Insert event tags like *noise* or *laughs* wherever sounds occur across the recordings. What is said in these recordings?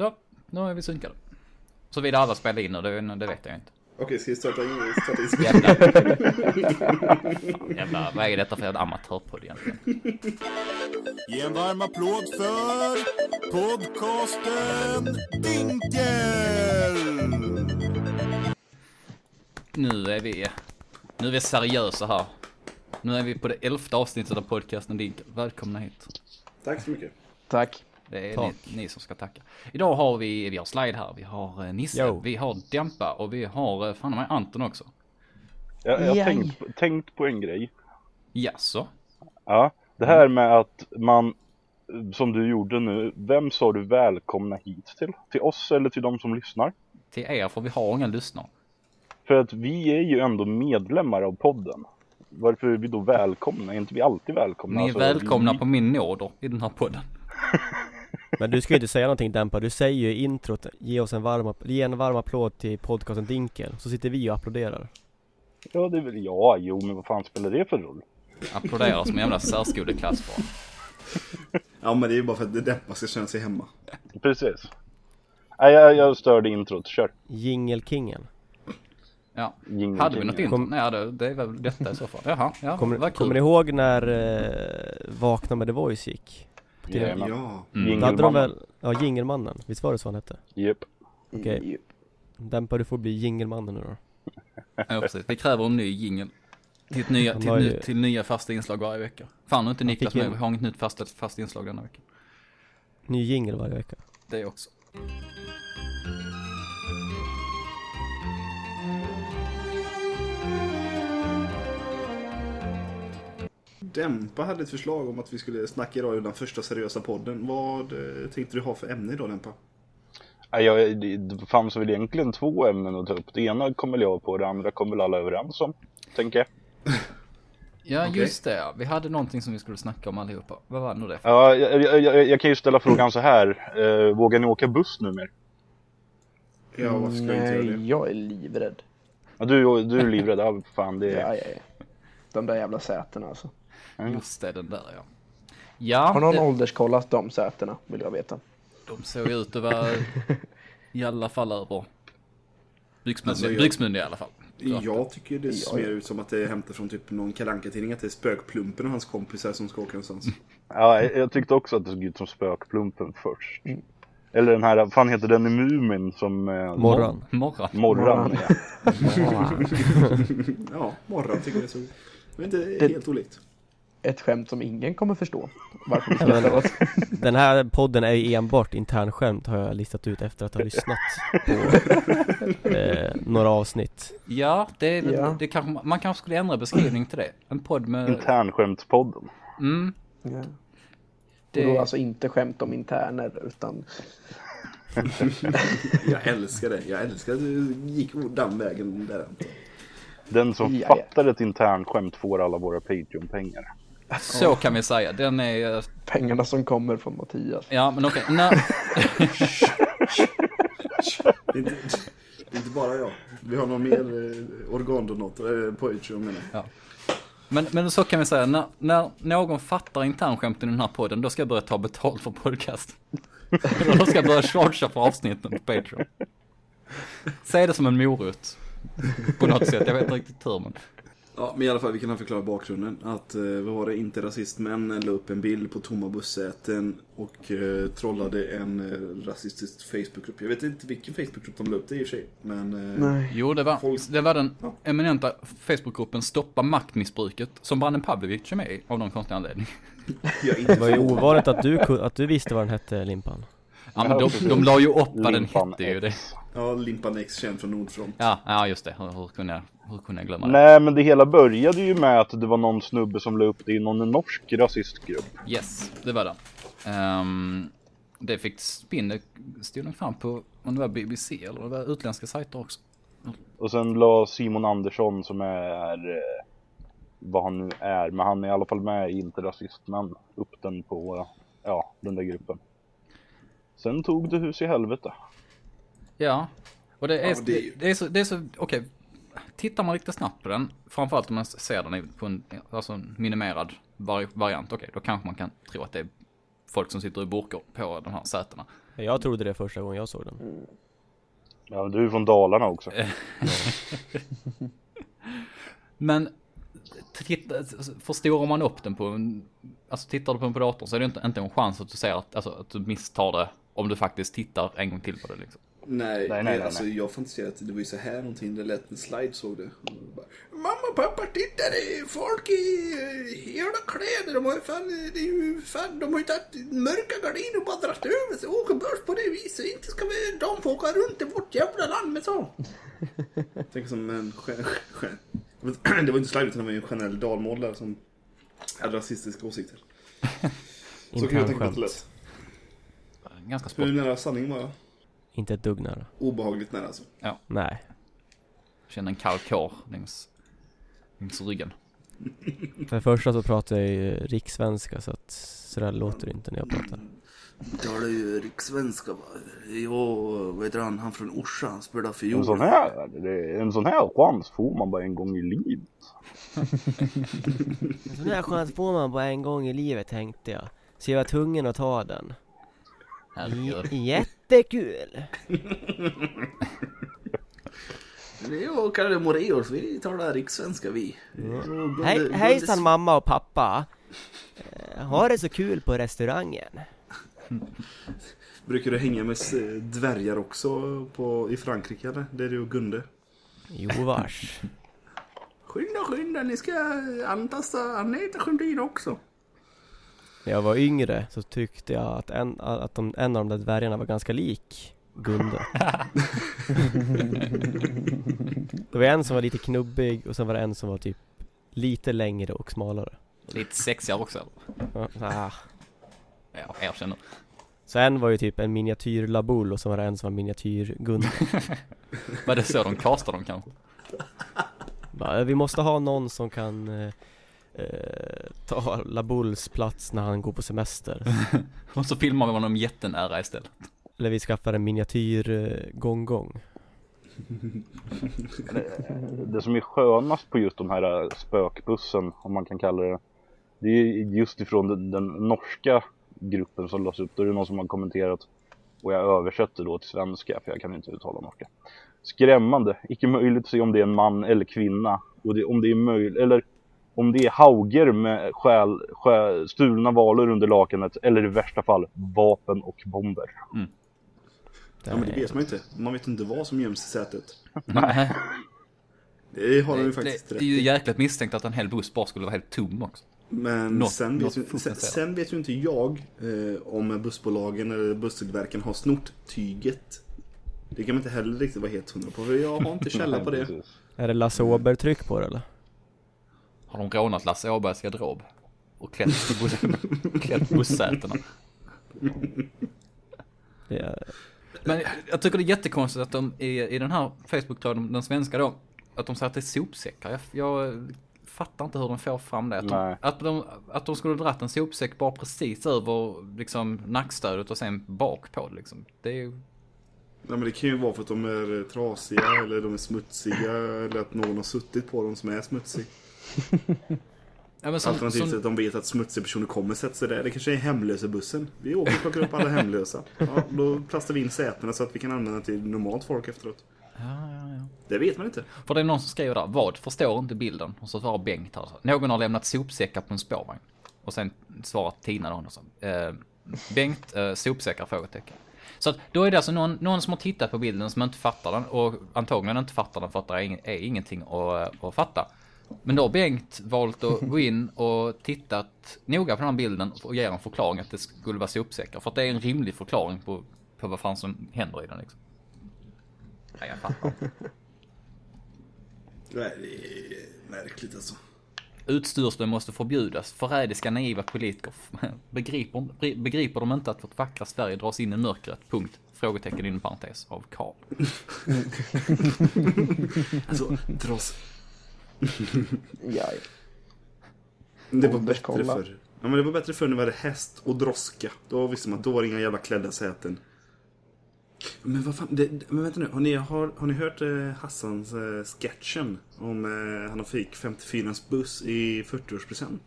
Så, nu är vi synkade. Så vidare alla spelar in och det, det vet jag inte. Okej, ska vi starta in? Starta in? Jävlar. *laughs* Jävlar, vad är detta för en amatörpodd egentligen? Ge en varm applåd för podcasten Dinkel! Nu är vi, nu är vi seriösa här. Nu är vi på det elfte avsnittet av podcasten Dinkel. Välkomna hit. Tack så mycket. Tack. Det är Tack. ni, ni som ska tacka. Idag har vi, vi har Slide här, vi har eh, Nisse, Jo. vi har Dämpa och vi har eh, fan mig Anton också. Jag, jag har tänkt, tänkt på en grej. Jaså? Ja, det här med att man, som du gjorde nu, vem sa du välkomna hit till? Till oss eller till de som lyssnar? Till er, för vi har inga lyssnare. För att vi är ju ändå medlemmar av podden. Varför är vi då välkomna? Är inte vi alltid välkomna? Ni är Alltså, välkomna vi, på min nåder i den här podden. *laughs* Men du ska ju inte säga någonting Dämpa, du säger ju i introt Ge oss en varm, ge en varm applåd till podcasten Dinkel Så sitter vi och applåderar Ja, det är väl ja, jo, men vad fan spelar det för roll? Applåderar som en jävla särskoleklass bara. *laughs* Ja, men det är ju bara för att det dämpa ska känna sig hemma. Precis. Nej, jag, jag störde introt, kör. Jingelkingen Ja. Jingle, Hade vi något intro? Kom- Nej, det, det är väl detta i så fall. Jaha, ja, Kommer, kommer ni ihåg när eh, Vakna med The Voice gick? TV? Jajamän. Ja. Mm. Då hade de väl, ja Jingelmannen, visst var det så han hette? Japp. Okej. Dämpa du får bli Jingelmannen nu då Ja, precis. Vi kräver en ny jingel. Till, ett nya, till, har ny, ju- till nya fasta inslag varje vecka. Fan nu inte Niklas med, vi har inget nytt fasta, fast inslag denna vecka. Ny jingel varje vecka Det också. Dämpa hade ett förslag om att vi skulle snacka idag i den första seriösa podden. Vad eh, tänkte du ha för ämne idag Dämpa? Nej, jag, det det fanns väl egentligen två ämnen att ta upp. Det ena kom väl jag på, det andra kom väl alla överens om, tänker jag. Ja Okej. just det, ja. vi hade någonting som vi skulle snacka om allihopa. Vad var nu det? Ja, jag, jag, jag, jag kan ju ställa frågan så här. Eh, vågar ni åka buss numera? Ja, varför ska jag inte göra det? Nej, jag är livrädd. Ja, du, du är livrädd, ja fan det Ja, är... ja, ja. De där jävla sätena alltså. Just det, den där ja. Ja, Har någon det, ålderskollat de sätena, vill jag veta. de såg ut att vara *laughs* i alla fall över byxmyndiga, Alltså, i alla fall. Så. Jag tycker det ser mer ja. ut som att det är hämtat från typ någon kalanka tidning att det är Spökplumpen och hans kompisar som ska åka någonstans. *laughs* Ja, jag, tyckte också att det såg ut som Spökplumpen först. Eller den här, vad fan heter den i Mumin som... Eh, Morran Morran. Morran, ja. *laughs* Ja, morgon tycker jag det såg ut. Men inte Det- helt olikt. Ett skämt som ingen kommer förstå. Varför vi skrattar åt. *laughs* Den här podden är ju enbart internskämt har jag listat ut efter att ha lyssnat på *laughs* eh, några avsnitt Ja, det Ja. det kanske, man kanske skulle ändra beskrivning till det. En podd med, Internskämtspodden. mm, Ja. Och det, då alltså inte skämt om interner, utan *laughs* Jag älskar det. Jag älskar att du gick den vägen där. Den som Ja, ja. fattar ett internskämt får alla våra Patreon-pengar. *laughs* så kan vi säga. Den är, pengarna som kommer från Mattias. ja men okej, när, *laughs* Det är inte, det är inte bara jag. Vi har någon mer eh, organdonator, eh, Patreon menar jag. men, men så kan vi säga, när, när någon fattar internskämten i den här podden, då ska jag börja ta betalt för podcast. *laughs* då ska jag börja chargea för avsnitten på Patreon. Säg det som en morot. På något sätt, jag vet inte riktigt hur men. Ja, men i alla fall, vi kan förklara bakgrunden. Att eh, vi var det inte rasistmän la upp en bild på tomma bussäten och eh, trollade en eh, rasistisk Facebookgrupp. Jag vet inte vilken Facebookgrupp de la upp det i och för sig. Men eh, Nej. Jo, det var, Folk- det var den Ja. eminenta Facebookgruppen Stoppa maktmissbruket som Branden Pavlovic är med i av någon konstig anledning. *laughs* Det var ju ovanligt att du, att du visste vad den hette Limpan Ja, men de, de la ju upp vad den hette ju. Det. Ja, Limpan X känd från Nordfront. Ja, ja, just det. Hur, hur, kunde jag, hur kunde jag glömma det? Nej men det hela började ju med att det var någon snubbe som la upp det i någon norsk rasistgrupp. Yes, det var det. Ehm, det fick spinn, det stod nog fram på om det var BBC eller det var utländska sajter också. Och sen la Simon Andersson som är eh, vad han nu är, men han är i alla fall med i Inte Rasist men upp den på ja, den där gruppen. Sen tog det hus i helvete. Ja, och det är, Ja, det är det, är så, det är så okej. Tittar man riktigt snabbt på den, framförallt om man ser den i- på en alltså en minimerad vari variant, okej, då kanske man kan tro att det är folk som sitter i burkar på de här sätena. Jag trodde det första gången jag såg den. Ja, men du är från Dalarna också. *laughs* Men titta, förstorar man upp den på en, alltså tittar du på den på datorn så är det inte, inte en chans att du ser att, alltså, att du misstar det om du faktiskt tittar en gång till på det liksom. Nej, nej, nej, nej, alltså nej. jag fantiserade att det var ju så här någonting, det lät en slide såg det. Bara, Mamma, pappa, titta det är folk i eh, hela kläder, de har ju fan, det är ju fan, de har ju tagit mörka gardiner och bara dragit över sig och åker börs på det viset. Inte ska vi, de få åka runt i vårt jävla land med så. *laughs* Tänk som en *clears throat* Det var inte slide utan det var ju en generell dalmålare som hade rasistiska åsikter. *laughs* Så kan jag tänka på det lätt. Ganska sport. Hur nära sanningen var jag? Inte ett dugg nära. Obehagligt nära alltså. Nej. Känner en kall kår längs, längs ryggen. För det första så pratar jag ju rikssvenska så att sådär låter det inte när jag pratar. talar ju rikssvenska. va. Jag, vad heter han, han från Orsa, han spelar En fiol. sån här, det, en sån här chans får man bara en gång i livet. *laughs* En sån här chans får man bara en gång i livet tänkte jag. Så jag var tvungen att ta den. Herregud. Jättekul! Det är jag och Kalle Moraeus, vi talar rikssvenska vi. Och Hej, Bunde- hejsan mamma och pappa! Eh, Ha det så kul på restaurangen. Brukar du hänga med eh, dvärgar också på, i Frankrike eller? Det är du och Gunde. Jo vars. *laughs* Skynda, skynda, ni ska antasta Agneta Sjödin också. När jag var yngre så tyckte jag att en, att de, en av de där dvärgarna var ganska lik Gunde. *laughs* det var en som var lite knubbig och sen var det en som var typ lite längre och smalare. Lite sexigare också? Ja, ah. Ja, jag erkänner. Så en var ju typ en miniatyr Laboul och så var det en som var miniatyr Gunde. *laughs* Var det så de castade dem kanske? Bara, vi måste ha någon som kan eh, eh, ta Labouls plats när han går på semester. *laughs* Och så filmar vi honom jättenära istället. Eller vi skaffar en miniatyr eh, gång-gång. Det som är skönast på just de här äh, spökbussen, om man kan kalla det, det är just ifrån den, den norska gruppen som lades upp. Då är det någon som har kommenterat och jag översätter då till svenska för jag kan inte uttala norska. Skrämmande, icke möjligt att se om det är en man eller kvinna och det, om det är möjligt, eller om det är hauger med stjäl, stjäl, stulna valor under lakanet eller i värsta fall vapen och bomber. Ja men det vet man ju inte. Man vet inte vad som göms i sätet. *laughs* Nej. Det har de ju Det, faktiskt det rätt är ju jäkligt misstänkt att en hel buss bara skulle vara helt tom också. Men Något- sen, vet ju, sen, sen vet ju inte jag eh, om bussbolagen eller busstillverkaren har snort tyget. Det kan man inte heller riktigt vara helt hundra på. För jag har inte *laughs* källa på det. Är det Lasse Åberg-tryck på det eller? Har de rånat Lasse Åbergs garderob? Och klätt, buss, *laughs* klätt bussätena. Är, Men jag tycker det är jättekonstigt att de i, i den här Facebook-tråden, den svenska då, att de säger att det är sopsäckar. Jag, jag fattar inte hur de får fram det. Att de, Nej. att de, att de skulle dratt en sopsäck bara precis över liksom nackstödet och sen bak på liksom. Det är ju, Nej, men det kan ju vara för att de är eh, trasiga eller de är smutsiga eller att någon har suttit på dem som är smutsig. Ja som, Alternativt som, att de vet att smutsiga personer kommer sätta sig där. Det kanske är hemlösebussen. Vi åker och plockar upp alla hemlösa. Ja, då plastar vi in sätena så att vi kan använda till normalt folk efteråt. ja, ja, ja. Det vet man inte. För det är någon som skriver där, vad? Förstår inte bilden? Och så svarar Bengt här. Någon har lämnat sopsäckar på en spårvagn. Och sen svarar Tina då. så, Eh, Bengt, eh, sopsäckar? Frågetecken. Så att då är det alltså någon, någon som har tittat på bilden som inte fattar den och antagligen inte fattar den för att det är, ing- är ingenting att, att fatta. Men då har Bengt valt att gå in och tittat noga på den här bilden och ge en förklaring att det skulle vara sopsäckar. För att det är en rimlig förklaring på, på vad fan som händer i den liksom. Nej, jag fattar. Nej, det är märkligt alltså. Utstyrsel måste förbjudas. Förrädiska naiva politiker *laughs* begriper, begriper de inte att vårt vackra Sverige dras in i mörkret? Punkt. Frågetecken inom parentes av Karl. *laughs* Alltså, dras... Ja, Det var bättre förr. Ja men det var bättre förr när vi hade häst och droska. Då visste man att då var det inga jävla klädda säten. Men vad fan, det- men vänta nu. Har ni, har, har ni hört eh, Hassans eh, sketchen? Om eh, han fick 54 buss i 40-årspresent?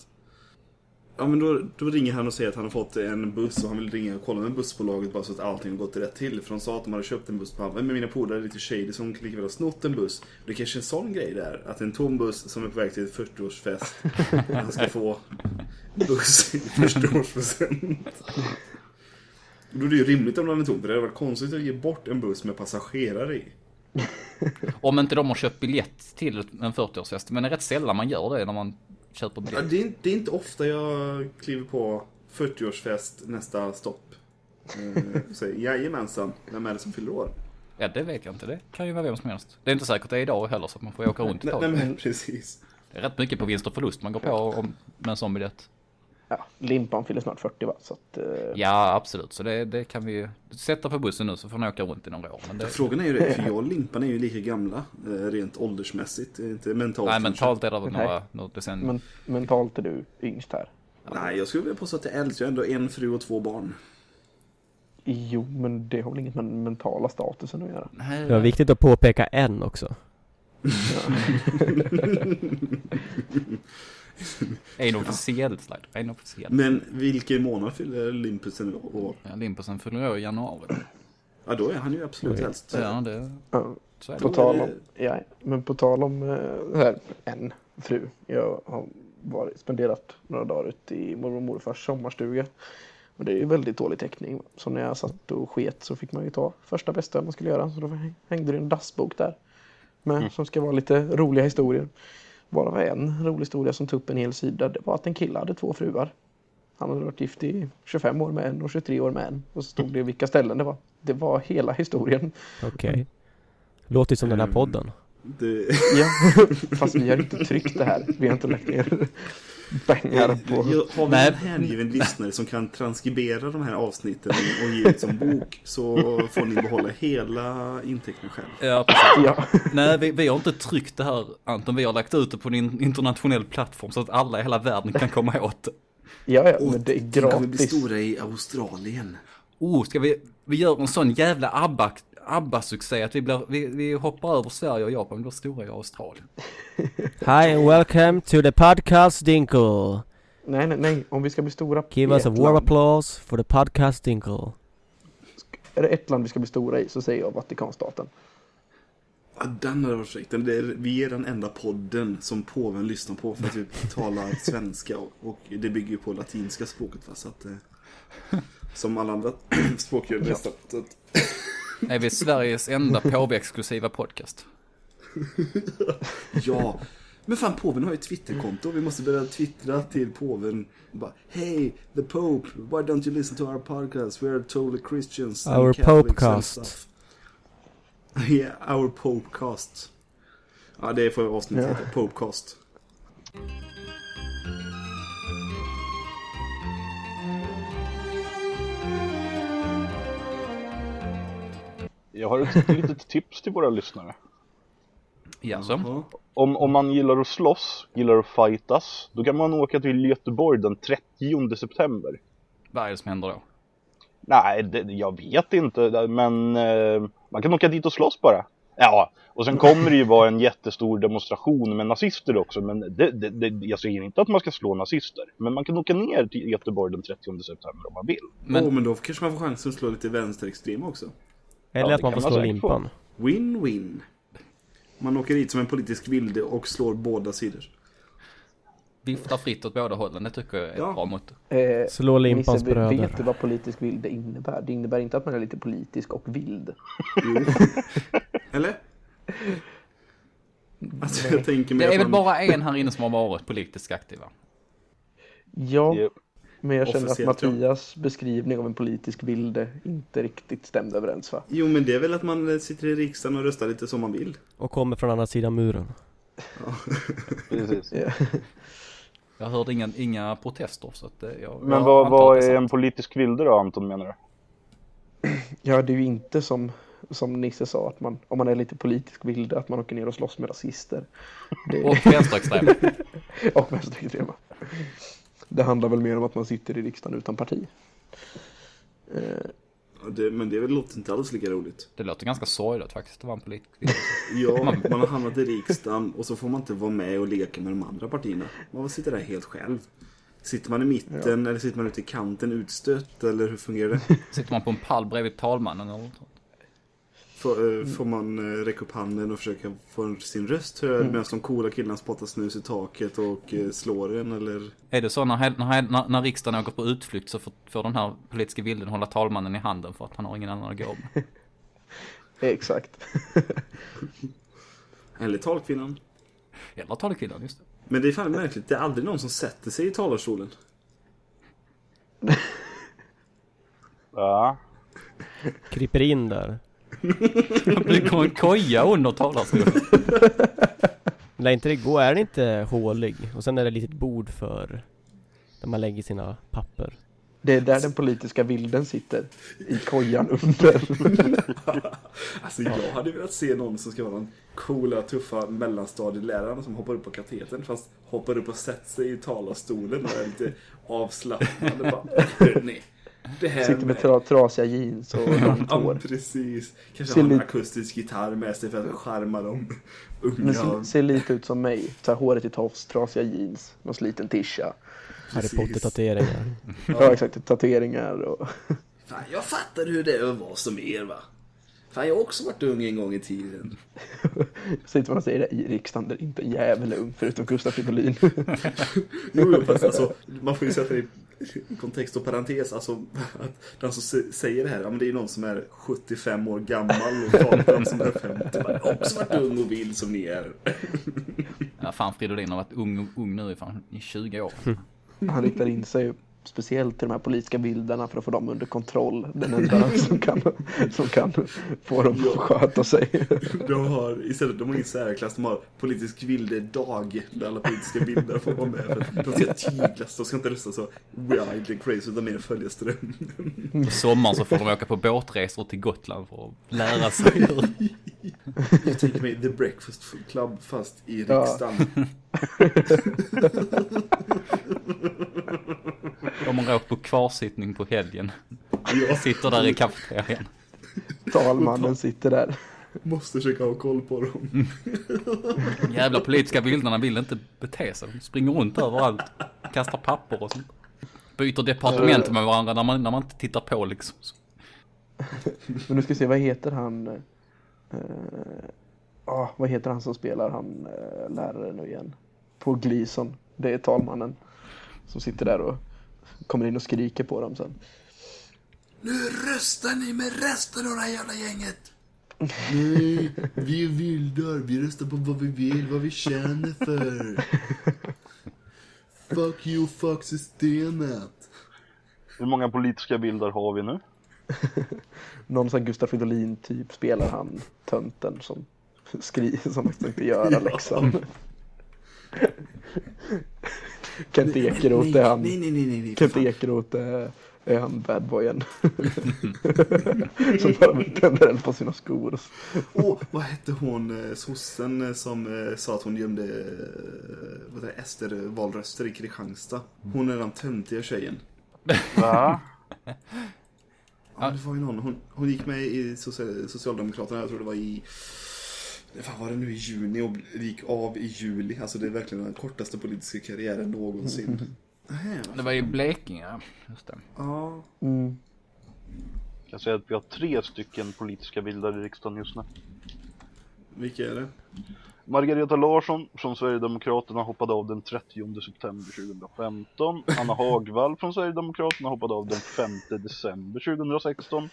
Ja men då, då ringer han och säger att han har fått en buss och han vill ringa och kolla med bussbolaget bara så att allting har gått rätt till. För de sa att de hade köpt en buss på Men mina polare är lite shady som lika väl har snott en buss. Det är kanske är en sån grej där. Att en tom buss som är på väg till ett 40-årsfest. *laughs* han ska få buss i första årspresent. Då är det ju rimligt om den är tom. För det hade varit konstigt att ge bort en buss med passagerare i. Om inte de har köpt biljett till en 40-årsfest. Men det är rätt sällan man gör det när man Ja, biljett. det, är, inte- det är inte ofta jag kliver på 40-årsfest nästa stopp. Eh, säger jajamensan, vem är det som fyller år? Ja, det vet jag inte. Det kan ju vara vem som helst. Det är inte säkert det är idag heller så att man får åka runt Nej, på nej men precis. Det är rätt mycket på vinst och förlust man går på om, med en sån biljett. Ja, Limpan fyller snart 40 va? Så att, eh, Ja, absolut. Så det, det kan vi ju sätta på bussen nu så får ni åka runt i några år. Men det, Frågan är ju det, för jag och Limpan är ju lika gamla eh, rent åldersmässigt. eh, Inte mentalt nej, kanske. mentalt är det väl några, några decennier. men mentalt är du yngst här. Nej, jag skulle vilja påstå att jag är äldst. Jag har ändå en fru och två barn. Jo, men det har väl inget med den mentala statusen att göra. Nej, Det var viktigt att påpeka en också. *laughs* *laughs* *laughs* En officiell slide. En officiell. Men vilken månad fyller Limpusen år? Ja, Limpusen fyller år i januari. Ja, då är han ju absolut Oj. äldst. Ja, det, Ja, så är på det. Tal om, ja, men på tal om eh, här, en fru. Jag har varit, spenderat några dagar ute i mormor och morfars sommarstuga. Och det är ju väldigt dålig täckning. Så när jag satt och sket så fick man ju ta första bästa man skulle göra. Så då hängde det en dassbok där. Med, Som ska vara lite roliga historier. Varav en rolig historia som tog upp en hel sida. Det var att en kille hade två fruar. Han hade varit gift i 25 år med en och 23 år med en. Och så stod det vilka ställen det var. Det var hela historien. Okej. Låter ju som den här Mm. podden. Det, Ja, fast vi har inte tryckt det här. Vi har inte lagt ner pengar på... jag, har vi Nej. en hängiven lyssnare som kan transkribera de här avsnitten och ge ut som bok så får ni behålla hela intäkten själv. Ja, precis. Ja, Nej, vi, vi har inte tryckt det här Anton. Vi har lagt ut det på en internationell plattform så att alla i hela världen kan komma åt det. ja, ja Och men det är tänk om vi blir gratis. stora i Australien. Oh, ska vi, vi gör en sån jävla ABBA, ABBA-succé att vi, blir, vi, vi hoppar över Sverige och Japan och blir stora i Australien. *laughs* Hi and welcome to the podcast Dinkle. Nej, nej, nej. Om vi ska bli stora Give i us a warm applause for the podcast Dinkle. Är det ett land vi ska bli stora i så säger jag Vatikanstaten. Ja, den hade varit fräckt. Det Vi är den enda podden som påven lyssnar på för att vi *laughs* talar svenska och, och det bygger ju på latinska språket. Va? Så att, eh, *laughs* som alla andra *clears throat* språk gör. Så att, Är vi Sveriges enda påve-exklusiva podcast? *laughs* ja, men fan påven har ju ett Twitterkonto. Vi måste börja twittra till påven. Bara, Hey, the Pope, why don't you listen to our podcast? We are totally Christians. and Our Catholics and Popecast. stuff." *laughs* Yeah, our Popecast. Ja, det får avsnittet heta. Popecast. Jag har ett litet *laughs* tips till våra lyssnare. Jaså? Ja. Om, om man gillar att slåss, gillar att fightas, då kan man åka till Göteborg den 30 september. Vad är det som händer då? Nej, det, jag vet inte, men eh, man kan åka dit och slåss bara. Ja, och sen kommer det ju vara en jättestor demonstration med nazister också, men det, det, det, jag säger inte att man ska slå nazister. Men man kan åka ner till Göteborg den 30 september om man vill. Men- Men, men då kanske man får chansen att slå lite vänsterextrema också. Eller Ja, att man får slå limpan. Win-win. Man åker dit som en politisk vilde och slår båda sidor. Vifta fritt åt båda hållen, det tycker jag är ett Ja. bra motto. Eh, Slå limpans Nisse, vet du bröder. vad politisk vilde innebär? Det innebär inte att man är lite politisk och vild. Jo. *laughs* Eller? Alltså jag tänker mig Det är väl man... bara en här inne som har varit politiskt aktiv va? Ja, Japp. Men jag känner att Officiellt, ja. Mattias beskrivning av en politisk vilde inte riktigt stämde överens va? Jo men det är väl att man sitter i riksdagen och röstar lite som man vill. Och kommer från andra sidan muren. *laughs* Precis. Ja. Jag hörde inga, inga protester så att eh, jag... Men jag vad, vad är sant. en politisk vilde då Anton menar du? *clears throat* Ja, det är ju inte som, som Nisse sa, att man, om man är lite politisk vilde, att man åker ner och slåss med rasister. Det, Och vänsterextrema. *laughs* och vänsterextrema. Det handlar väl mer om att man sitter i riksdagen utan parti. Eh, Ja, Det, men det låter inte alls lika roligt. Det låter ganska sorgligt faktiskt att vara en politisk vilde. Ja, *laughs* man har hamnat i riksdagen och så får man inte vara med och leka med de andra partierna. Man sitter där helt själv. Sitter man i mitten eller sitter man ute i kanten utstött eller hur fungerar det? Sitter man på en pall bredvid talmannen eller något? Får, eh, får man eh, räcka upp handen och försöka få sin röst hörd Mm. medan de coola killarna spottar snus i taket och eh, slår en eller? Är det så när, när, när, när riksdagen åker på utflykt så får, får den här politiska vilden hålla talmannen i handen för att han har ingen annan att gå med? *laughs* Exakt. *laughs* Eller talkvinnan. Eller talkvinnan, just det. Men det är fan märkligt, det är aldrig någon som sätter sig i talarstolen. *laughs* Ja. Kryper in där. Det kommer en koja under talarstolen. *laughs* Lär inte det gå? Är den inte hålig? Och sen är det ett litet bord för där man lägger sina papper. Det är där den politiska vilden sitter. I kojan under. *laughs* Alltså jag hade velat se någon som ska vara den coola, tuffa mellanstadieläraren som hoppar upp på katedern fast hoppar upp och sätter sig i talarstolen och är lite avslappnad. Bara, det här Sitter med tra trasiga jeans och långt Ja, hår. precis. Kanske Ser har en lite- akustisk gitarr med sig för att charma de Men ser, ser lite ut som mig. Så här, håret i tofs, trasiga jeans, någon sliten tisha. Harry. Potter-tatueringar. *laughs* Ja, exakt. Tatueringar och... *laughs* Fan, jag fattar hur det är att vara som er va. Fan, jag har också varit ung en gång i tiden. Sitter man och säger det i riksdagen där inte en jävel är ung förutom Gustaf Fridolin. *laughs* Jo, jo, fast alltså, man får ju sätta det i *laughs* kontext och parentes. Alltså, *laughs* att den som sä- säger det här, ja, men det är någon som är 75 år gammal och talar om som är 50. Jag har också varit ung och vild som ni är. Ja, fan Fridolin har varit ung, ung nu i fan i 20 år. Han riktar in sig speciellt till de här politiska bilderna för att få dem under kontroll. Den enda *laughs* som kan, som kan få dem att sköta sig. *laughs* De har, istället, de har ingen särklass, de har politisk vilde-dag där alla politiska bilder får vara med. För de ska tyglas, de ska inte rösta så wild and crazy utan mer följa strömmen. På sommaren så får de åka på båtresor till Gotland för att lära sig hur. *laughs* *laughs* Jag tänker mig The Breakfast Club fast i Ja. riksdagen. *laughs* De har åkt på kvarsittning på helgen. Jag Sitter där i kafeterian. Talmannen sitter där. måste försöka ha koll på dem. Jävla politiska bilderna vill inte bete sig. De springer runt överallt. Kastar papper och sånt. Byter departement med varandra när man, när man inte tittar på liksom. Men nu ska vi se, vad heter han? Eh, ah, vad heter han som spelar han eh, lärare nu igen? På Gleason. Det är talmannen. Som sitter där och kommer in och skriker på dem sen. Nu röstar ni med resten av det här jävla gänget! Nej, vi är vildar. Vi röstar på vad vi vill, vad vi känner för. Fuck you, fuck systemet. Hur många politiska bilder har vi nu? *laughs* Någon sån Gustaf Fridolin typ spelar han tönten som skriver *laughs* som faktiskt inte göra läxan. *laughs* Kent Ekeroth är han. Nej, nej, nej, nej, Kent. Ekeroth är, är han badboyen. som bara tänder eld på sina skor. Åh, vad hette hon, eh, sossen eh, som eh, sa att hon gömde vad heter det, Ester-valröster i Kristianstad? Hon är den töntiga tjejen. Va? Ja, det var ju någon. Hon, hon gick med i Social- Socialdemokraterna, jag tror det var i... Fan var det nu i juni och gick av i juli. Alltså det är verkligen den kortaste politiska karriären någonsin. Nähä, Det var i Blekinge, ja. Just det. Ja, Mm. Jag säger att vi har tre stycken politiska bilder i riksdagen just nu. vilka är det? Margareta Larsson från Sverigedemokraterna hoppade av den 30 september 2015. Anna Hagvall från Sverigedemokraterna hoppade av den 5 december 2016.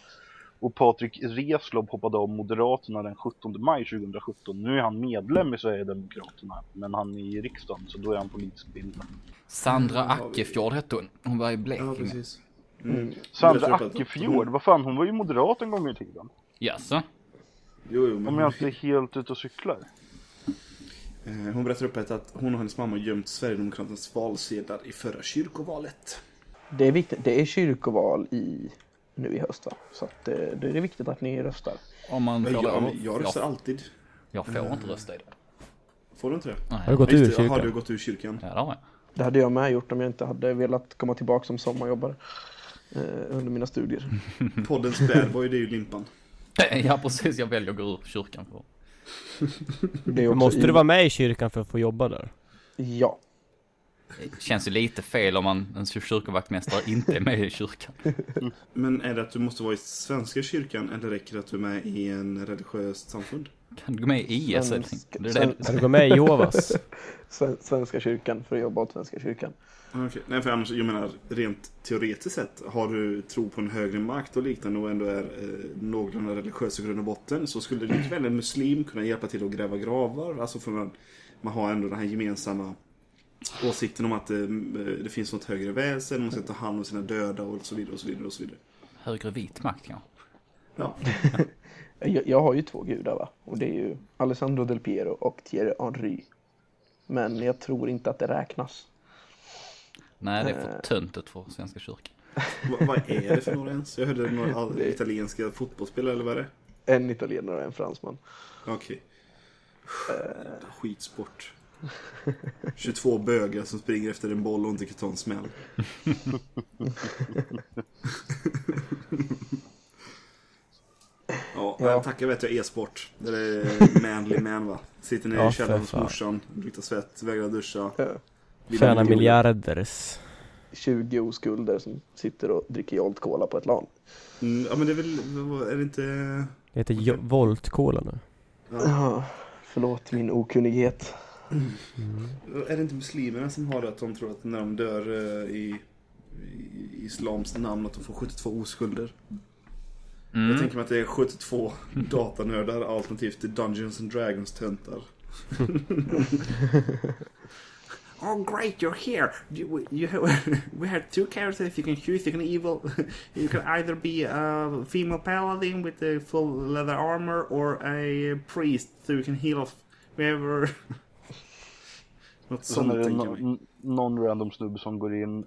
Och Patrik Reslow hoppade av Moderaterna den 17 maj 2017. Nu är han medlem i Sverigedemokraterna, men han är i riksdagen, så då är han politisk bildad. Sandra Ackefjord hette hon. Hon var i Ja, Blekinge. precis. Mm. Sandra tror att- Ackefjord, vad fan, hon var ju moderat en gång i tiden. Jaså? Jo, jo, men Om jag inte är helt ute och cyklar. Eh, Hon berättar öppet att hon och hennes mamma gömt Sverigedemokraternas valsedlar i förra kyrkovalet. Det är viktigt. Det är kyrkoval i nu i höst va? Så att eh, då är det viktigt att ni röstar. Om man Men jag, jag röstar jag, alltid. jag får inte rösta i det. Får du inte det? Nej. Har du gått ur det, Har du kyrkan? gått ur kyrkan? Ja, det har jag. Det hade jag med gjort om jag inte hade velat komma tillbaka som sommarjobbare eh, under mina studier. *laughs* Poddens badboy, det är ju Limpan. *laughs* Ja, precis. Jag väljer att gå ur kyrkan för. Det Måste i- du vara med i kyrkan för att få jobba där? Ja. Det känns ju lite fel om man, en kyrkovaktmästare inte är med i kyrkan. Men är det att du måste vara i Svenska kyrkan eller räcker det att du är med i en religiöst samfund? Kan du gå med i IS? Svensk- Det är sven- det. Kan du gå med i Jehovas? *laughs* Sven- Svenska kyrkan för att jobba åt Svenska kyrkan. Okej. Nej, för annars, jag menar, rent teoretiskt sett, har du tro på en högre makt och liknande och ändå är eh, någorlunda religiös i grund och botten så skulle likväl en muslim kunna hjälpa till att gräva gravar. Alltså för man, man har ändå den här gemensamma åsikten om att eh, det finns något högre väsen, man ska ta hand om sina döda och så vidare och så vidare och så vidare. Högre vit makt kanske. Ja. *laughs* Jag, jag har ju två gudar va? Och det är ju Alessandro Del Piero och Thierry Henry. Men jag tror inte att det räknas. Nej, det är för Eh. töntigt för Svenska kyrkan. Va, vad är det för några ens? Jag hörde några all- Det- italienska fotbollsspelare eller vad är det? En italienare och en fransman. Okej. Skitsport. 22 bögar som springer efter en boll och inte kan ta en smäll. *laughs* ja, Ja. jag tackar vet jag e-sport. Det är manly man va. Sitter nere Ja, i källaren hos morsan, luktar svett, vägrar duscha. Ja. Vill Tjäna ha miljoner. miljarders. 20 oskulder som sitter och dricker Jolt Cola på ett LAN. Mm, ja men det är väl, är det inte... Det heter jo- Volt Cola nu. Ja, förlåt min okunnighet. Är det inte muslimerna som har det att de tror att när de dör eh, i, i islams namn att de får 72 oskulder? Jag Mm. tänker mig att det är 72 *laughs* datanördar alternativt Dungeons and Dragons töntar. *laughs* oh great, you're here! You, you have, we have two characters you can choose. You can evil. *laughs* You can either be a female paladin with a full leather armor or a priest so you can heal off whoever. Något Sen sånt är det tänker jag mig. någon random snubbe som går in,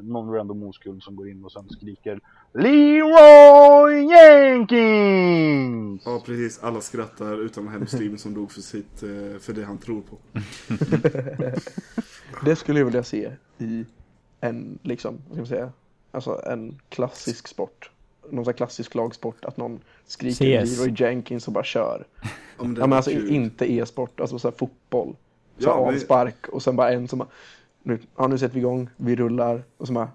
någon random oskuld som går in och sen skriker Leroy Jenkins! Ja precis, alla skrattar här muslimen som dog för, sitt, eh, för det han tror på. *laughs* Det skulle jag vilja se i en, liksom, vad ska man säga, alltså en klassisk sport. Någon sån klassisk lagsport, att någon skriker CS. Leroy Jenkins och bara kör. Ja, men alltså kul. inte e-sport, alltså så här fotboll. Så Ja, ja, men- avspark och sen bara en som bara, nu, ja nu sätter vi igång, vi rullar och så bara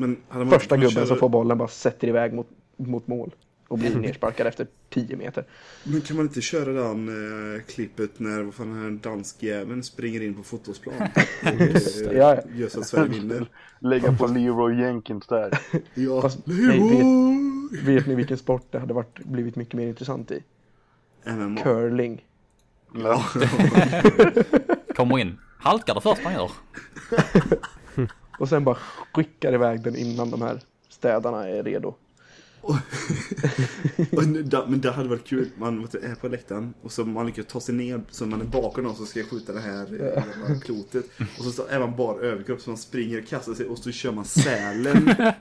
Men hade man första kunnat gubben köra- som får bollen bara sätter iväg mot, mot mål och blir nersparkad efter 10 meter. Men kan man inte köra den eh, klippet när vad fan, den här danskjäveln springer in på fotbollsplan? *laughs* Det. Ja, ja. Gör så att Sverige vinner. Lägga på Leroy Jenkins där. *laughs* Ja. Fast, Leroy! nej, Vet ni vilken sport det hade varit, blivit mycket mer intressant i? MMA. Curling. Ja. *laughs* Kommer in, halkar det först man gör. Och sen bara skickar iväg den innan de här städarna är redo. Och *laughs* da- Men det hade varit kul. Man du, är på läktaren och så man lyckas ta sig ner så man är bakom någon som ska skjuta det här eh, jävla klotet. Och så är man bara överkropp så man springer och kastar sig och så kör man sälen. *laughs*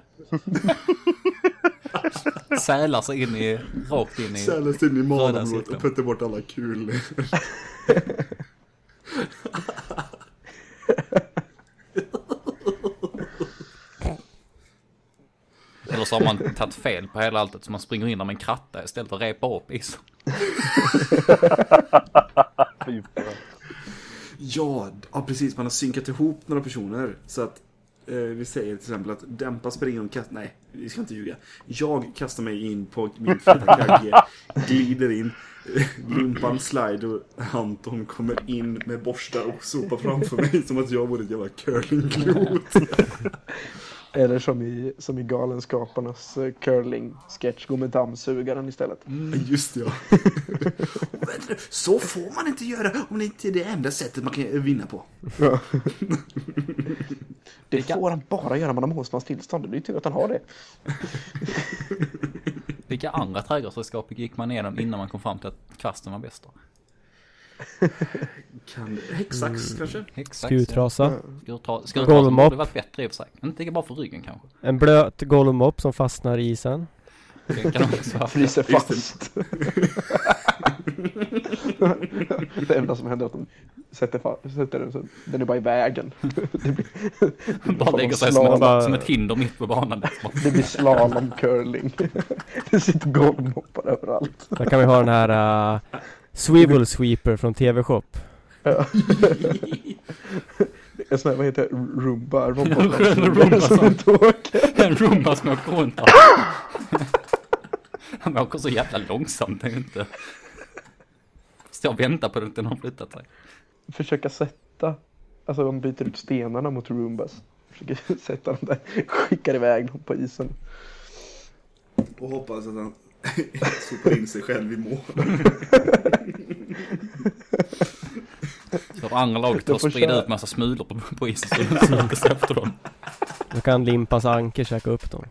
Sälar sig in i, rakt in i... Sälen sig in i cirkeln. och puttar bort alla kulor. *laughs* Eller så har man tagit fel på hela alltet så man springer in där med en kratta istället och repar upp isen. Ja, ja, precis. Man har synkat ihop några personer. Så att eh, vi säger till exempel att Dämpa springer och kastar... Nej, vi ska inte ljuga. Jag kastar mig in på min feta kagge, glider in. Eh, Limpan slide och Anton kommer in med borstar och sopar framför mig som att jag vore ett jävla curlingklot. Eller som i, som i Galenskaparnas eh, curling-sketch, gå med dammsugaren istället. *laughs* Just det, ja. *laughs* Så får man inte göra om det inte är det enda sättet man kan vinna på. Ja. *laughs* Det får han bara göra om man har målsmanstillstånd. Det blir tur att han har det. Vilka andra trädgårdsredskap gick man igenom innan man kom fram till att kvasten var bäst då? *laughs* Kan... Häcksax kanske? Häcksax, Skrutrasa. Skurtra- Skurtrasan Golvmopp. borde varit bättre i och för sig. Inte lika bra för ryggen kanske. En blöt golvmopp som fastnar i isen. Det kan också vara. *laughs* Fryser fast. *laughs* det enda som händer är att de sätter, fa- sätter den så den är bara i vägen. Det blir, Bara lägger sig som ett, som ett hinder mitt på banan. det blir slalom curling. Det sitter golvmoppar överallt. Där kan vi ha den här uh, Swivel Sweeper från TV-shop. en sån här, vad heter det, Roomba, *laughs* Roomba robotdammsugare som- som. En rumba som åker runt. Han åker så jävla långsamt, det är inte. Står och väntar på det till någon flyttat sig. Försöka sätta, alltså de byter ut stenarna mot Roombas. Försöker *laughs* sätta dem där, skickar iväg dem på isen. Och hoppas att han *laughs* sopar in sig själv i mål. Så andra laget tar köra. ut massa smulor på, på isen så de söker sig efter dem. Då kan Limpans anker käka upp dem.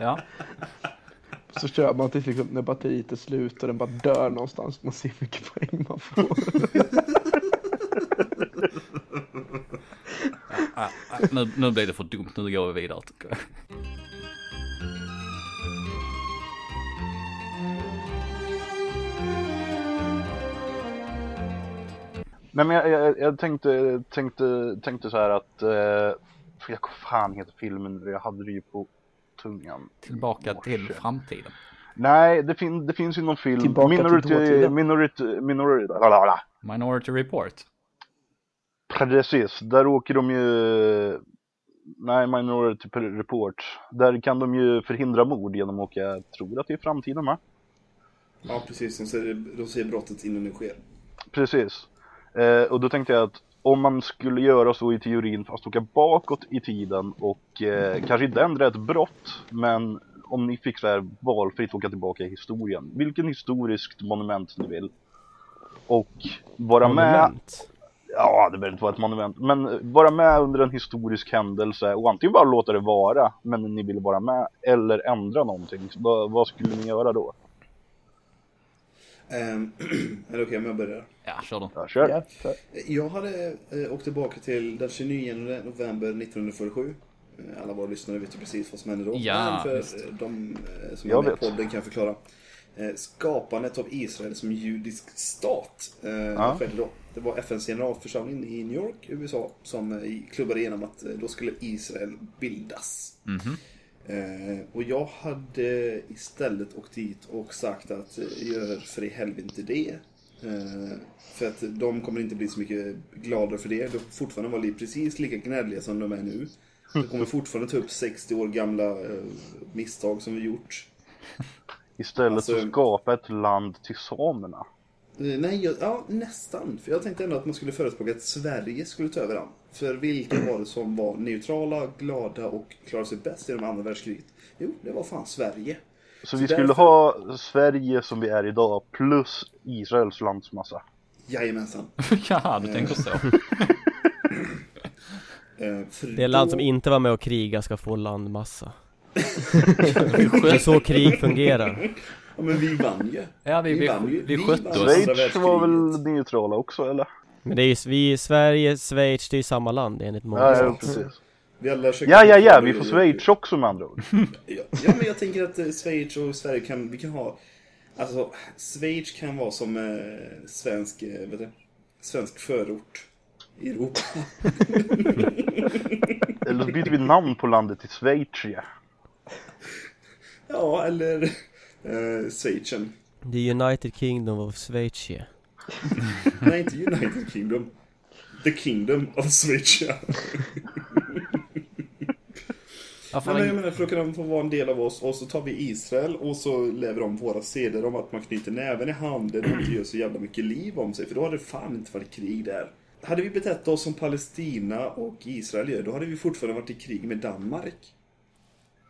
Ja, Så kör man tills liksom, när batteriet är slut och den bara dör någonstans. Man ser hur mycket poäng man får. ah, nu, nu blir det för dumt, nu går vi vidare tycker jag. Nej men jag, jag, jag tänkte, tänkte, tänkte så här att, eh, för jag, vad fan heter filmen? Jag hade det ju på tungan. Tillbaka till framtiden. Nej, det, fin, det finns ju någon film, Tillbaka till Minority, dåtiden. Minority, Minority, lalala. Minority Report. Precis, där åker de ju, nej Minority Report, där kan de ju förhindra mord genom att åka, jag tror att det är framtiden va? Ja, precis. De ser, de ser brottet innan det sker. Precis. Eh, och då tänkte jag att om man skulle göra så i teorin, fast åka bakåt i tiden och eh, kanske inte ändra ett brott, men om ni fick så här valfritt åka tillbaka i historien, vilken historiskt monument ni vill. Och vara med, Monument. ja det behöver inte vara ett monument, men vara med under en historisk händelse och antingen bara låta det vara, men ni vill vara med, eller ändra någonting. Vad, vad skulle ni göra då? Um, *clears throat* är det okej om jag börjar? Ja, kör då. Ja, kör! Ja, Jag hade eh, åkt tillbaka till den 29 november 1947. Eh, Alla våra lyssnare vet ju precis vad som hände då. Ja, Men för visst. eh, de eh, som Jag är med i podden kan jag förklara. Eh, Skapandet av Israel som judisk stat eh, Ja. skedde då. Det var FNs generalförsamling i New York, USA, som klubbade igenom att då skulle Israel bildas. Mhm. Eh, och jag hade istället åkt dit och sagt att eh, gör för i helvete det. Eh, för att de kommer inte bli så mycket gladare för det. De kommer fortfarande vara precis lika gnälliga som de är nu. De kommer fortfarande ta upp 60 år gamla eh, misstag som vi gjort. Istället Alltså- så skapa ett land till samerna. Eh, Nej, jag, ja nästan. För jag tänkte ändå att man skulle förespråka att Sverige skulle ta över den. För vilka var det som var neutrala, glada och klarade sig bäst i de andra världskriget? Jo, det var fan Sverige. Så, Så vi skulle därför- ha Sverige som vi är idag plus Israels landsmassa. Jajamensan. *laughs* ja, du tänker så. Eh, *laughs* för Det land som inte var med och kriga ska få landmassa. *laughs* Det är så krig fungerar. Ja men vi vann ju. Ja, vi, vi, vann ju. vi Vi skötte oss. Schweiz var väl neutrala också eller? Men det är ju, vi, Sverige, Schweiz, det är ju samma land enligt många. Ja, ja precis. Vi alla försöker- Ja, ja, ja, vi får Schweiz också med andra ord. *laughs* Ja, ja, men jag tänker att eh, Schweiz och Sverige kan, vi kan ha, alltså Schweiz kan vara som eh, svensk, eh, vet du, svensk förort i Europa. *laughs* Eller så byter vi namn på landet till Schweiz ja. Ja, eller eh, Schweizen. The United Kingdom of Schweiz. ja. Nej, inte United Kingdom. The Kingdom of Schweiz, ja. Nej, men jag menar, för att kunna få vara en del av oss, och så tar vi Israel och så lever de våra seder om att man knyter näven i handen och inte gör så jävla mycket liv om sig, för då hade det fan inte varit krig där. Hade vi betett oss som Palestina och Israel gör, då hade vi fortfarande varit i krig med Danmark.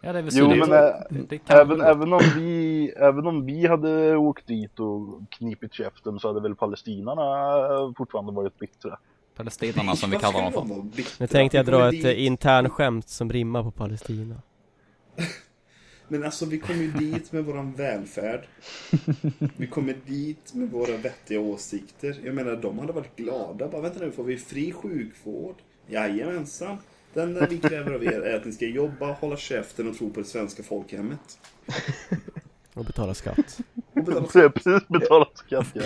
Ja, det är väl Jo, det- men, det, äh, det kan Även, även, om vi, även om vi hade åkt dit och knipit käften så hade väl palestinarna fortfarande varit bittra. Palestinarna som vi kallar dem för. Nu tänkte jag dra ett eh, intern skämt som rimmar på Palestina. *laughs* Men alltså vi kommer ju dit med våran välfärd. Vi kommer dit med våra vettiga åsikter. Jag menar, de hade varit glada. Bara vänta nu, får vi fri sjukvård? Jajamensan. Det enda vi kräver av er är att ni ska jobba, hålla käften och tro på det svenska folkhemmet. Och betala skatt. Och betala skatt. Precis, betala skatt ja.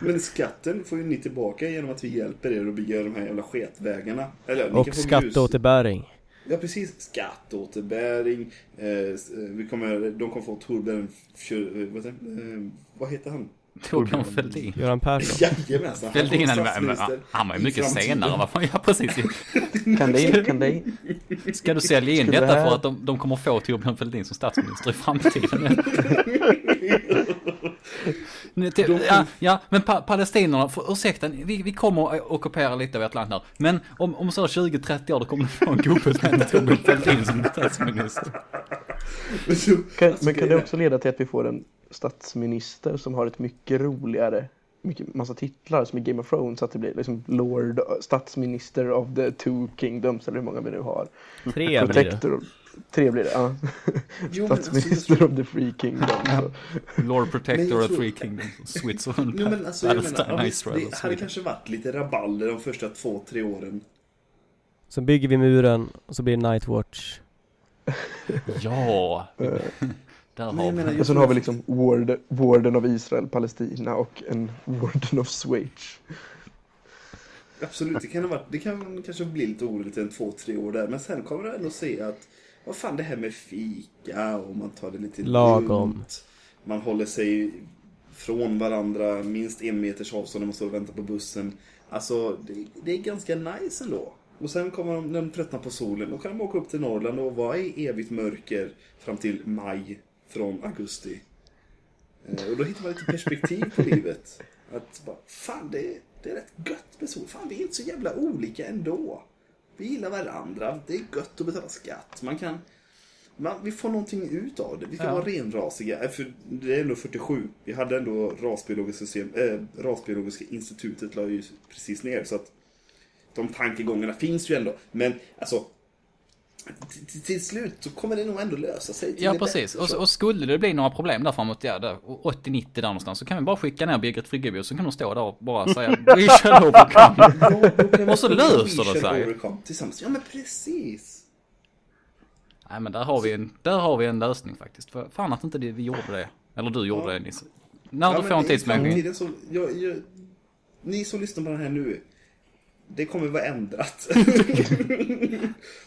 Men skatten får ju ni tillbaka genom att vi hjälper er att bygga de här jävla sketvägarna. Eller, Och grus- skatteåterbäring. Ja precis, skatteåterbäring. Eh, eh, vi kommer, de kommer få Torbjörn, eh, vad, heter, eh, vad heter han? Torbjörn Fälldin. Göran Persson. Jajamensan. Fälldin, han han, var han ju mycket senare. Vad fan, ja precis. *laughs* Kan det, kan det, Ska du sälja in detta det för att de, de kommer få Torbjörn Fälldin som statsminister i framtiden? *laughs* Ja, ja, men pa palestinierna, för, ursäkta, vi, vi kommer att ockupera lite av ert land här. Men om, om så 20-30 år, då kommer du få en gubbe som heter Torbjörn Fälldin som statsminister. kan, men kan det också leda till att vi får en statsminister som har ett mycket roligare mycket, massa titlar som i Game of Thrones att det blir liksom Lord, statsminister of the two kingdoms eller hur många vi nu har. Tre blir det. Protector, of- tre blir det, ja. Jo, alltså, Statsminister of the free kingdoms. Lord Protector of Three Kingdoms, Switzerland, Jo, men alltså, jag menar, ja, det hade kanske varit lite rabalder de första två, tre åren. Sen bygger vi muren och så blir det Nightwatch. Ja, Eh, där Men har vi. menar, Och sen har vi liksom Warden, Warden of Israel, Palestina och en Warden of Schweiz. Absolut, det kan, ha varit, det kan kanske bli lite oroligt en två, tre år där. Men sen kommer du ändå se att, vad fan det här med fika och man tar det lite Lagom. lugnt. Man håller sig från varandra, minst en meters avstånd när man står och väntar på bussen. Alltså, det, det är ganska nice ändå. Och sen kommer de, när de tröttnar på solen, då kan de åka upp till Norrland och vara i evigt mörker fram till maj från augusti. Eh, Och då hittar man lite perspektiv på *laughs* livet. Att bara, fan det, är- det är rätt gött med sol. Fan vi är inte så jävla olika ändå. Vi gillar varandra. Det är gött att betala skatt. Man kan... Man, vi får någonting ut av det. Vi ska Ja. vara renrasiga. Eh, För det är ändå 47. Vi hade ändå rasbiologiska, system, äh, rasbiologiska institutet la ju precis ner. Så att de tankegångarna finns ju ändå. Men alltså till, till, slut så kommer det nog ändå lösa sig. Ja precis, bättre, och, och skulle det bli några problem där framåt, ja, där, 80-90 där någonstans, så kan vi bara skicka ner Birgit Friggebo så kan hon stå där och bara säga We shall overcome. Ja, *laughs* Och så löser det sig. Tillsammans. Ja men precis. Nej men där har vi en, där har vi en lösning faktiskt. För fan att inte det, vi gjorde det. Eller du gjorde Ja. det Nisse. När Ja, du får en Så, jag, jag, ni som lyssnar på den här nu. Det kommer vara ändrat. *laughs*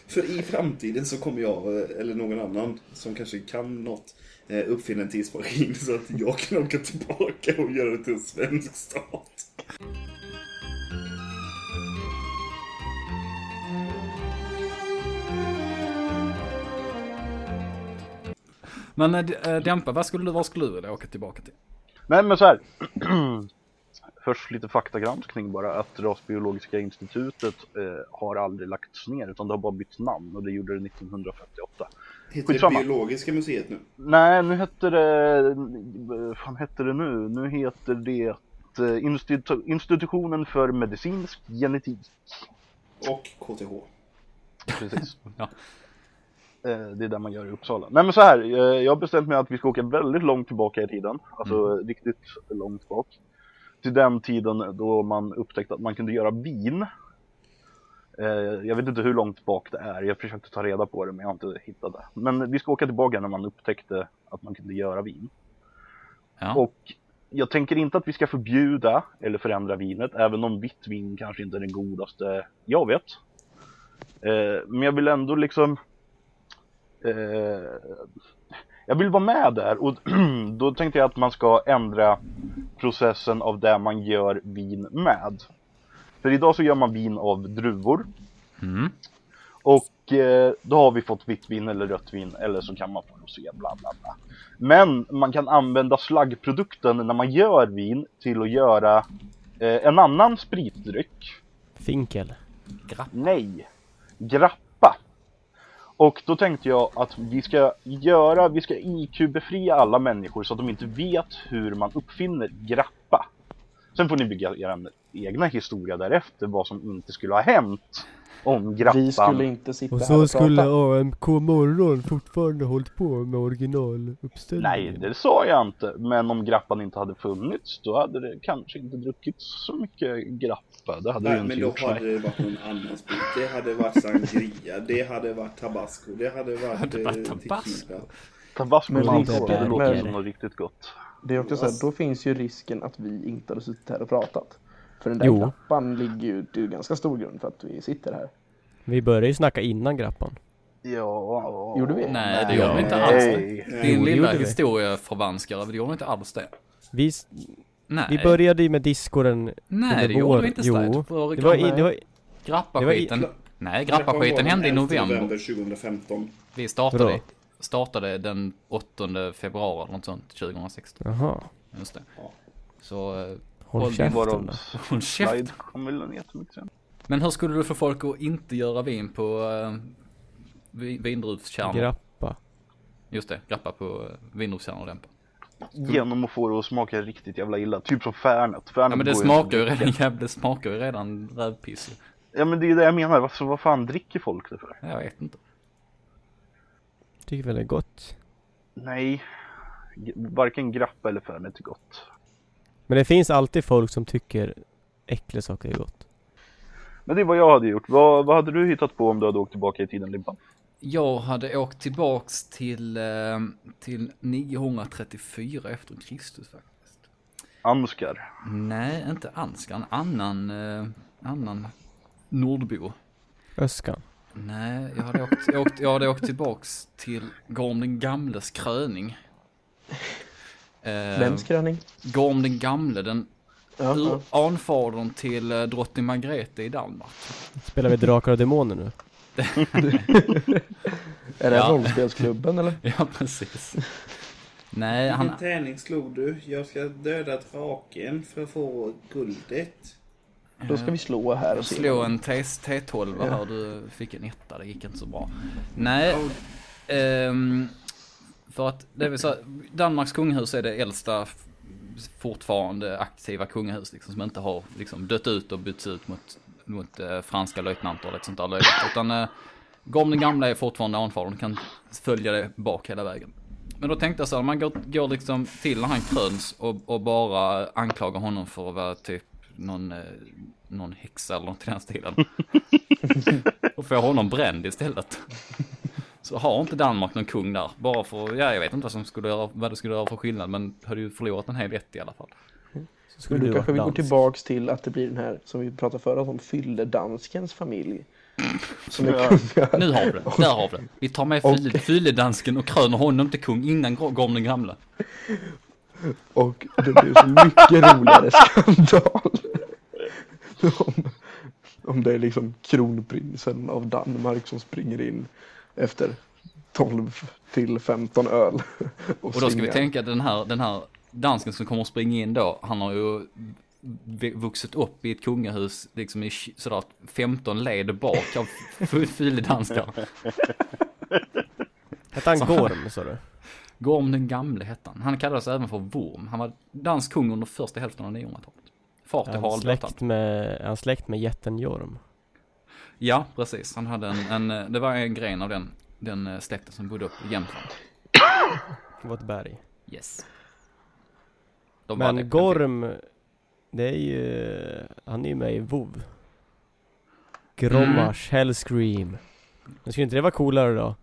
För i framtiden så kommer jag, eller någon annan som kanske kan något, eh, uppfinna en tidsmaskin så att jag kan åka tillbaka och göra det till en svensk stat. Men äh, äh, Dämpa, vad skulle du, vad skulle du vilja åka tillbaka till? Nej men så här. *clears throat* Först lite faktagranskning bara att Rasbiologiska institutet eh, har aldrig lagts ner utan det har bara bytt namn och det gjorde det 1958. Heter Skitsamma. det Biologiska museet nu? Nej, nu heter det... Vad fan heter det nu? Nu heter det eh, Institu- Institutionen för medicinsk genetik. Och KTH. Precis. *laughs* Ja. Eh, Det är det man gör i Uppsala. Nej men så här, eh, jag har bestämt mig att vi ska åka väldigt långt tillbaka i tiden. Alltså riktigt långt bak. Till den tiden då man upptäckte att man kunde göra vin. Eh, Jag vet inte hur långt bak det är, jag försökte ta reda på det men jag har inte hittat det. Men vi ska åka tillbaka när man upptäckte att man kunde göra vin. Ja. Och jag tänker inte att vi ska förbjuda eller förändra vinet, även om vitt vin kanske inte är den godaste jag vet. Eh, men jag vill ändå liksom eh, Jag vill vara med där och *clears throat* då tänkte jag att man ska ändra processen av det man gör vin med. För idag så gör man vin av druvor Mm. och eh, då har vi fått vitt vin eller rött vin eller så kan man få rosé bla bla bla. Men man kan använda slaggprodukten när man gör vin till att göra eh, en annan spritdryck. Finkel. Grapp. Nej, grappa. Och då tänkte jag att vi ska göra, vi ska IQ-befria alla människor så att de inte vet hur man uppfinner grappa. Sen får ni bygga er egna historia därefter, vad som inte skulle ha hänt om grappan. Vi skulle inte sitta Och här så och skulle prata. AMK morgon fortfarande hållit på med originaluppställningen. Nej, det sa jag inte. Men om grappan inte hade funnits, då hade det kanske inte druckits så mycket grappa. Det hade det Nej, inte men då hade det varit någon annan sprit. Det hade varit sangria, det hade varit tabasco, det hade varit, Hade varit eh, tabasco. tequila. Tabasco Men med inte alkohol, det låter som något riktigt gott. Det är också så här, då finns ju risken att vi inte hade suttit här och pratat. För den där Jo. grappan ligger ju till ganska stor grund för att vi sitter här. Vi började ju snacka innan grappan. Ja. Gjorde vi? Nej, det gjorde vi inte Nej. alls. Nej. Din Jo, det lilla historieförvanskare, det gjorde vi inte alls det. Vi, Nej. Vi började ju med disco den Nej, det gjorde vi inte Jo, Slide. För Det var, i, det var, Grappa-skiten. Nej, grappa-skiten hände i november. november 2015. Vi startade, startade den 8 februari eller något sånt, 2016. jaha. Just det. Så, eh, Håll Håll käften *laughs* håll käft. Slide kom väl ner jättemycket sen. Men hur skulle du få folk att inte göra vin på uh, vindruvskärnor? Grappa. Just det, grappa på uh, vindruvskärnor och dämpa. Genom att få det att smaka riktigt jävla illa. Typ som Färnet. Färnet Ja men det smakar ju redan jävligt, det smakar ju redan rävpiss. Ja men det är ju det jag menar. Vad, vad fan dricker folk det för? Jag vet inte. Tycker väl det är gott. Nej. Varken grappa eller Färnet är gott. Men det finns alltid folk som tycker äckliga saker är gott. Men det är vad jag hade gjort. Vad, vad hade du hittat på om du hade åkt tillbaka i tiden Limpan? Jag hade åkt tillbaks till, eh, till 934 efter Kristus faktiskt. Anskar. Nej, inte Ansgar, en annan, eh, annan nordbo. Öskan. Nej, jag hade åkt, jag *laughs* åkt, jag hade åkt tillbaks till Gorm den gamles kröning. Eh, Vems kröning? Gorm den gamle, den Ja, ur ja. anfadern till drottning Margrethe i Danmark. Spelar vi Drakar och Demoner nu? *laughs* Är det Ja. rollspelsklubben eller? *laughs* Ja, precis. Nej, han, tärning slog du? Jag ska döda draken för att få guldet. Då ska vi slå här och se. slå en T- T12 här, du fick en etta, det gick inte så bra. Nej, ehm, för att det så här, Danmarks kungahus är det äldsta fortfarande aktiva kungahus liksom, som inte har liksom, dött ut och bytts ut mot, mot eh, franska löjtnanter lite sånt där löjligt. Utan eh, Gorm den gamla är fortfarande anfadern, kan följa det bak hela vägen. Men då tänkte jag så här, man går, går liksom till han kröns och, och bara anklagar honom för att vara typ någon, eh, någon häxa eller något i den stilen. *laughs* och får honom bränd istället. Så har inte Danmark någon kung där, bara för, ja jag vet inte vad som skulle göra, vad det skulle göra för skillnad, men hade ju förlorat en hel ett i alla fall. Så skulle du kanske vi går tillbaks till att det blir den här som vi pratade förra om, fylledanskens familj. Som är kungar. *laughs* Nu har vi det, där har vi det. Vi tar med Och- fylle- fylledansken och kröner honom till kung innan Gorm den gamla. Och det blir så mycket roligare skandal. om, om det är liksom kronprinsen av Danmark som springer in efter 12 till 15 öl. Och, Och då ska vi tänka att den här, den här dansken som kommer att springa in då, han har ju vuxit upp i ett kungahus liksom i sådär 15 led bak av fylledanskar. *laughs* Hette han Gorm sa du? Gorm den gamle hette han. Han kallades även för Worm. Han var dansk kung under första hälften av 900-talet. Far till Är han Harald släkt Blåtand. med, är han släkt med jätten Jorm? Ja, precis. Han hade en, en, det var en gren av den, den släkten som bodde uppe i Jämtland. Det var ett berg. Yes. De. Men Gorm, det är ju, han är ju med i WoW Grommars Hellscream Men skulle inte det vara coolare då?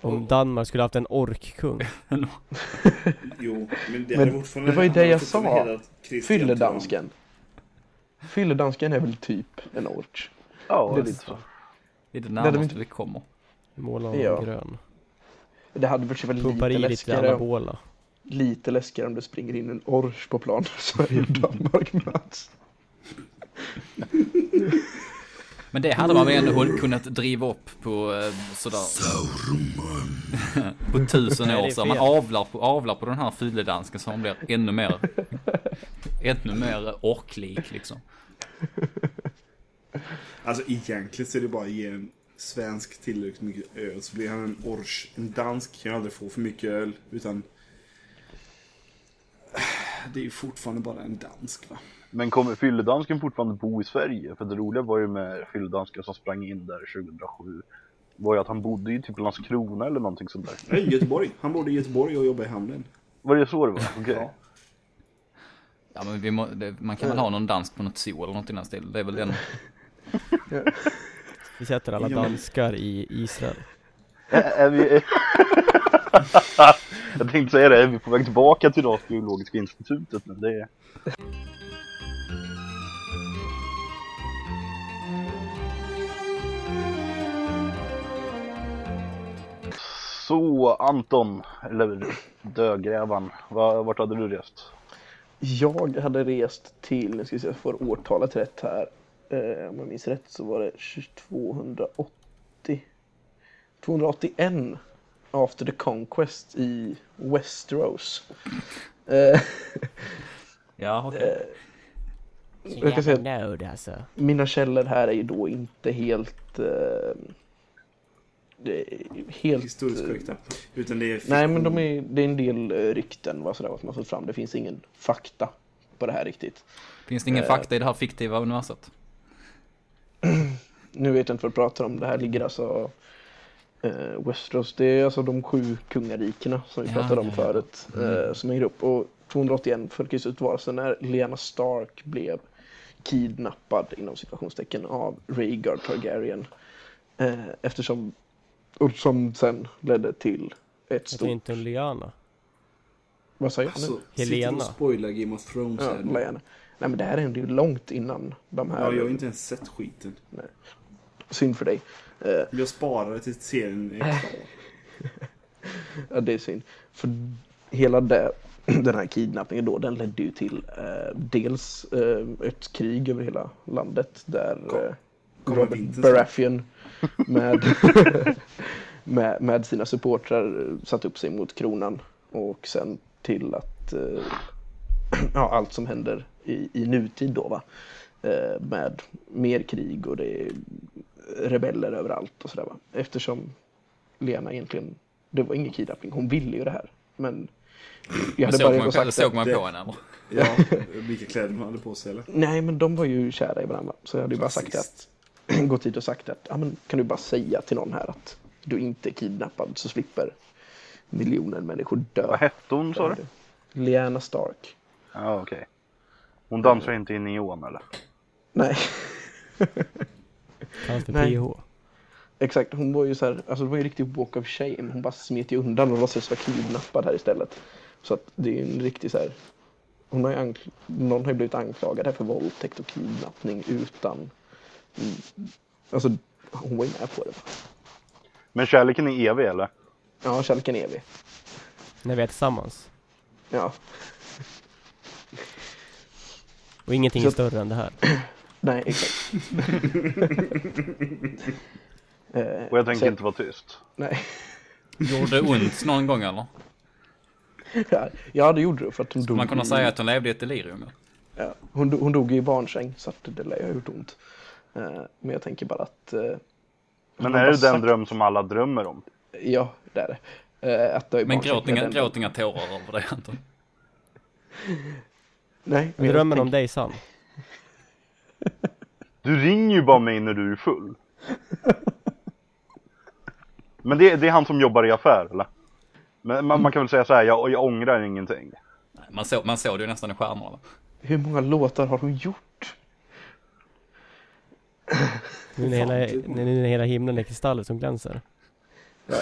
Om Danmark skulle haft en orkkung? *laughs* Jo, men det, Men det var ju det jag sa. Fylledansken. Fylledansken är väl typ en orch. Ja, Det- lite så. Det är det närmaste inte- vi kommer. Måla honom Ja. grön Det hade varit väl Pumpar lite i lite läskigare, anabola lite läskigare om det springer in en orch på plan. *laughs* Sverige och Danmark möts. Men det hade man väl ändå kunnat driva upp på eh, sådär... *laughs* på tusen år så man avlar på, avlar på den här fylledansken så han blir ännu mer... *laughs* ännu mer orklik liksom. Alltså egentligen så är det bara att ge en svensk tillräckligt mycket öl så blir han en orch. En dansk kan aldrig få för mycket öl utan det är ju fortfarande bara en dansk va. Men kommer fylledansken fortfarande bo i Sverige? För det roliga var ju med fylledansken som sprang in där 2007 var ju att han bodde i typ Landskrona eller någonting sånt där. Nej, Göteborg. Han bodde i Göteborg och jobbade i hamnen. Var det så det var? Okej. Ja. Ja men vi må, det, man kan väl ha någon dansk på något zoo eller något i den stilen. Det är väl den. *laughs* Vi sätter alla danskar i Israel Ä- Är vi... Jag tänkte säga det, är vi på väg tillbaka till Rasbiologiska institutet nu? Det är... Så Anton, eller Dögrävan, vart hade du rest? Jag hade rest till, nu ska vi se, jag får årtalet rätt här. Eh, om jag minns rätt så var det 280 281 After the Conquest i Westeros. Eh, Ja, okej. jag kan säga nöd alltså. mina källor här är ju då inte helt... Eh, är helt... Historiskt korrekta. Utan det är Nej, men de är, det är en del eh, rykten vad sådär, vad har fått fram. Det finns ingen fakta på det här riktigt. Finns det ingen eh. fakta i det här fiktiva universet? *clears throat* Nu vet jag inte vad du pratar om. Det här ligger alltså... Eh, Westeros, det är alltså de sju kungarikena som vi Ja, pratade om ja, ja. förut. Eh, som hänger upp. Och 281 följdes ut så när Lyanna Stark blev kidnappad inom situationstecken av Rhaegar Targaryen. Eh, eftersom... Och som sen ledde till ett Jag tror stort... inte om Liana. Vad säger jag nu? Alltså, Helena. sitter och spoilar Game of Thrones Ja, här nu. Lyanna. Nej men det här hände ju långt innan de här... Ja, jag har inte ens sett skiten. Synd för dig. Eh, Jag sparade till serien är klar. *laughs* Ja, det är synd. För hela det, *clears throat* den här kidnappningen då, den ledde ju till eh, dels eh, ett krig över hela landet där eh, Robert Baratheon *laughs* med, *laughs* med, med sina supportrar eh, satt upp sig mot kronan och sen till att eh, *clears throat* ja, allt som händer i, i nutid då va eh, med mer krig och det är rebeller överallt och sådär va eftersom Lena egentligen det var ingen kidnappning, hon ville ju det här men jag hade bara sagt på, såg man på henne? Ja, *laughs* vilka kläder man hade på sig eller? nej men de var ju kära i varandra så jag hade ju bara sagt att *clears throat* gått hit och sagt att ja, men, kan du bara säga till någon här att du inte är kidnappad så slipper miljoner människor dö. Vad hette hon sa du? Lyanna Stark. Ja okej. Hon dansar inte i neon eller? Nej, *laughs* Kallas för Nej. PH. exakt. Hon var ju så här, alltså det var ju riktigt walk of shame. Hon bara smet ju undan och låtsades vara kidnappad här istället. Så att det är ju en riktig så här, hon har ju ankl- någon har ju blivit anklagad här för våldtäkt och kidnappning utan, mm, alltså hon var ju med på det. Men kärleken är evig eller? Ja, kärleken är evig. När vi är tillsammans. Ja, Och ingenting Så är större än det här. *clears throat* nej exakt. *laughs* eh, Och jag tänker sen- inte vara tyst. Nej, Gjorde det ont någon gång eller? ja, ja det gjorde det för att hon dog Man kunde i- säga att hon levde i ett delirium. ja. Hon, hon dog i barnsäng så att det lär ha gjort ont. Eh, men jag tänker bara att... eh, Men är det den sagt- dröm som alla drömmer om? Ja, det är det. Att dö i Men gråt är inga, den- gråt inga tårar över det Anton. Nej, Vi jag drömmer om dig Sam. Du ringer ju bara mig när du är full. Men det, det är han som jobbar i affär eller? Men man, man kan väl säga så här, jag, jag ångrar ingenting. Nej, Man såg, man såg det ju nästan i stjärnorna. va? Hur många låtar har hon gjort? Nu när hela, Fan, nu när hela himlen är kristaller som glänser. Ja.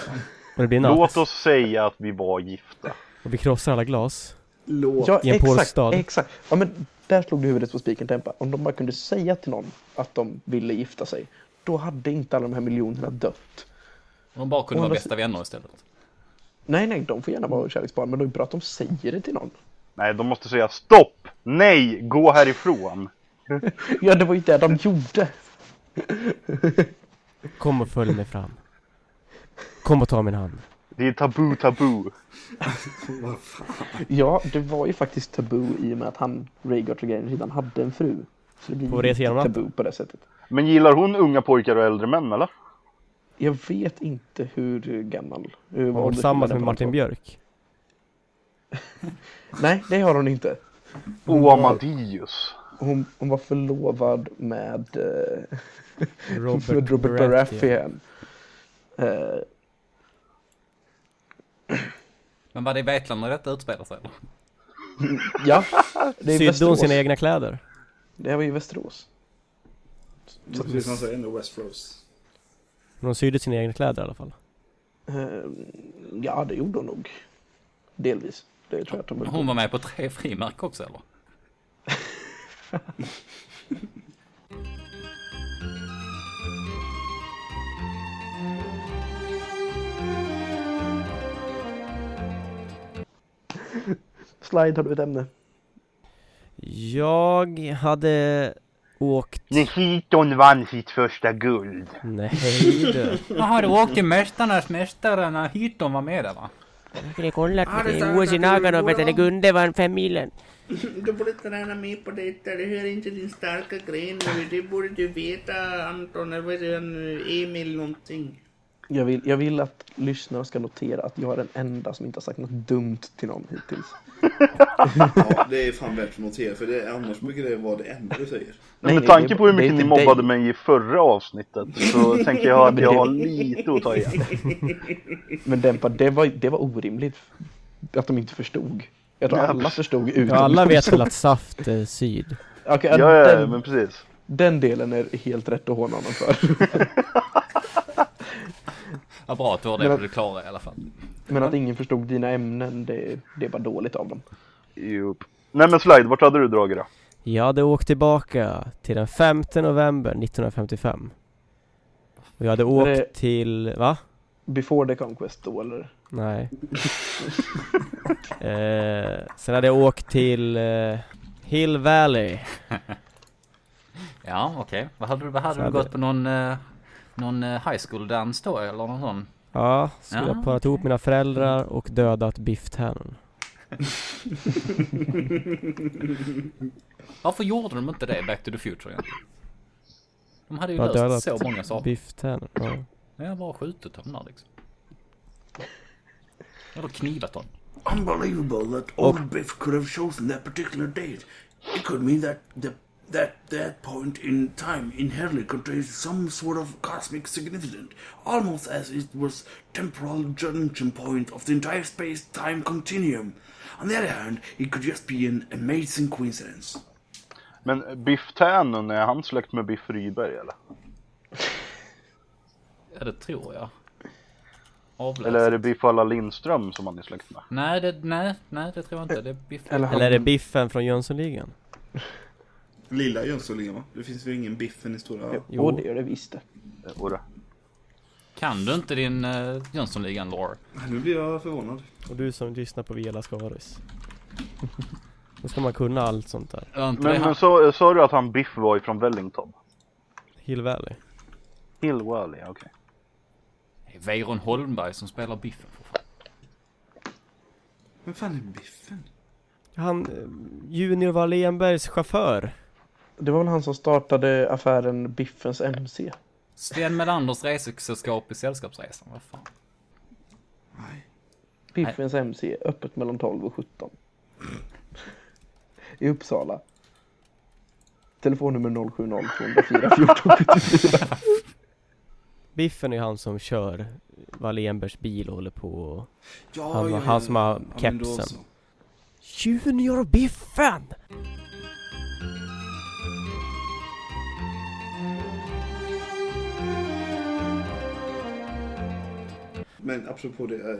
Och det blir natt. Låt oss säga att vi var gifta. Och vi krossar alla glas. Låt. Ja, I en polsk stad. exakt. Ja, men där slog du huvudet på spiken Tempa. Om de bara kunde säga till någon att de ville gifta sig, då hade inte alla de här miljonerna dött. Om de bara kunde vara bästa vänner istället. Nej, nej, de får gärna vara kärleksbarn, men det är bra att de säger det till någon. Nej, de måste säga stopp! Nej, gå härifrån! *laughs* Ja, det var ju det de gjorde. Kom och följ mig fram. Kom och ta min hand. Det är tabu, tabu. Ja, det var ju faktiskt tabu i och med att han, Rhaegar Targaryen, redan hade en fru. Så det blir På tabu på det sättet. Men gillar hon unga pojkar och äldre män eller? Jag vet inte hur gammal... Hur Var hon tillsammans med Martin. Björk? *laughs* Nej, det har hon inte. Hon var, Amadeus. hon, hon var förlovad med eh, *laughs* Robert, med Robert Baratheon. Baratheon. Eh, Men var det i Vetlanda detta utspelar sig eller? *laughs* ja, det är Sydde hon sina egna kläder? Det var i Västerås. Så precis som han säger nu, Westeros. Men hon sydde sina egna kläder i alla fall. Eh, ja, det gjorde hon nog. Delvis. Det tror jag att hon Hon var med på tre frimärken också eller? *laughs* Slide, har du ett ämne? Jag hade åkt... När Heaton vann sitt första guld. Nej du. *laughs* Jaha, du åkte Mästarnas Mästare när Hyton var med där va? Jag skulle det sa det OS i Nagano att Gunde vann fem milen. Du borde träna mer på detta, det hör inte din starka gren nu. Det borde du veta Anton, eller Emil någonting. Jag vill, jag vill att lyssnarna ska notera att jag är den enda som inte har sagt något dumt till någon hittills. *laughs* Ja, det är fan värt att notera för det, annars brukar det vara det enda du säger. Men Nej, med tanke på hur mycket ni dig. mobbade mig i förra avsnittet så *laughs* tänker jag att jag har lite att ta igen. *laughs* Men Dempa, det var, det var orimligt att de inte förstod. Jag tror Ja, alla förstod utom Ja, alla vet väl att Saft är syd. Okej, Ja, ja, ja, den, men precis. den delen är helt rätt att håna honom för. Ja, bra att du har det Men på att- det klara i alla fall. Men att ingen förstod dina ämnen, det, det är bara dåligt av dem. Jo. Nej men Slide, vart hade du dragit då? Jag hade åkt tillbaka till den 5 november 1955. Och jag hade åkt det- till, va? Before the Conquest då eller? Nej. *laughs* eh, sen hade jag åkt till eh, Hill Valley. *laughs* Ja, okej. Vad hade du, vad hade Så du hade- gått på någon, eh, någon eh, high school dans då eller någon sån? Ja, skulle Ja, ha parat ihop mina föräldrar och dödat bifftärnan. *laughs* Varför gjorde de inte det i Back to the Future egentligen? De hade ju Bara löst dödat så många saker. Bifftärnan, ja. Jag bara skjutit dem där liksom. Eller knivat dem. Unbelievable that old Biff could have chosen that particular date. It could mean that the that that point in time inherently contains some sort of cosmic significance, almost as it was temporal junction point of the entire space-time continuum. On the other hand, it could just be an amazing coincidence. Men Biff Tannen, är han släkt med Biff Rydberg eller? Ja, det tror jag. Avlägset. Eller är det Biff alla Lindström som han är släkt med? Nej, det, nej, nej, det tror jag inte. Det är Biff. Eller han, Eller är det Biffen från Jönssonligan? Lilla Jönssonligan va? Det finns väl ingen biffen i stora... Jo, det gör det visst det. Eh, Och det. Kan du inte din uh, Jönssonligan lore? Nu blir jag förvånad. Och du som lyssnar på Via Lascaris. *laughs* Då ska man kunna allt sånt där. Men, men så, sa du att han Biff var ifrån Wellington? Hill Valley. Hill Valley, okej. Det är Weiron Holmberg som spelar Biffen för fan. Vem fan är biffen? Han, eh, Junior Wallenbergs chaufför. Det var väl han som startade affären Biffens MC. Sven Melanders resesällskap i Sällskapsresan, vad fan. Nej. Biffens MC, öppet mellan 12 och 17. I Uppsala. Telefonnummer 070 204 14 74. Biffen är han som kör Wallenbergs bil och håller på och... Ja, Han var- han som har då kepsen. Junior Biffen! Men apropå det, eh,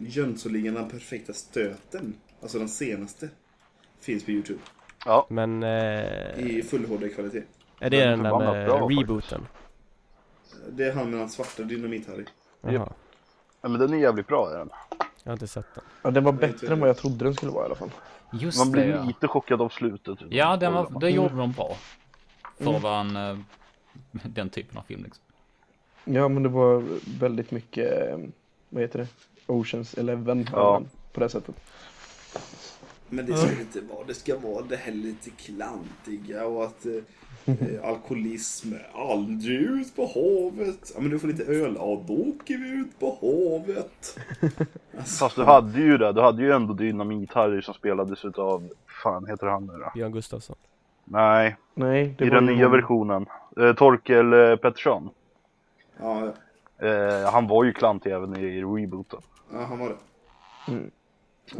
Jönssonligan, den perfekta stöten. Alltså den senaste. Finns på Youtube. Ja, Men eh, I full HD-kvalitet. är det den är den där med bra rebooten? Det är han med den svarta dynamit-Harry. Jaha, ja, men den är jävligt bra är den. jag har inte sett den. Ja, den var bättre än vad jag trodde den skulle vara i alla fall. Just Man det blir ja. lite chockad av slutet. Ja, den var, det gjorde de bra. För att vara en, eh, *laughs* den typen av film liksom. Ja, men det var väldigt mycket, vad heter det? Oceans Eleven Ja. på det sättet. Men det ska inte vara, det ska vara det här lite klantiga och att eh, *laughs* eh, alkoholism, aldrig ut på havet. Ja men du får lite öl, ja då åker vi ut på havet. Alltså, *laughs* Fast du hade ju det, du hade ju ändå Dynamit-Harry som spelades utav, fan heter han nu då? Björn Gustafsson. Nej, Nej, det i den nya versionen. Eh, Torkel eh, Pettersson. Ja, Eh, han var ju klantig även i rebooten. ja, han var det. Mm.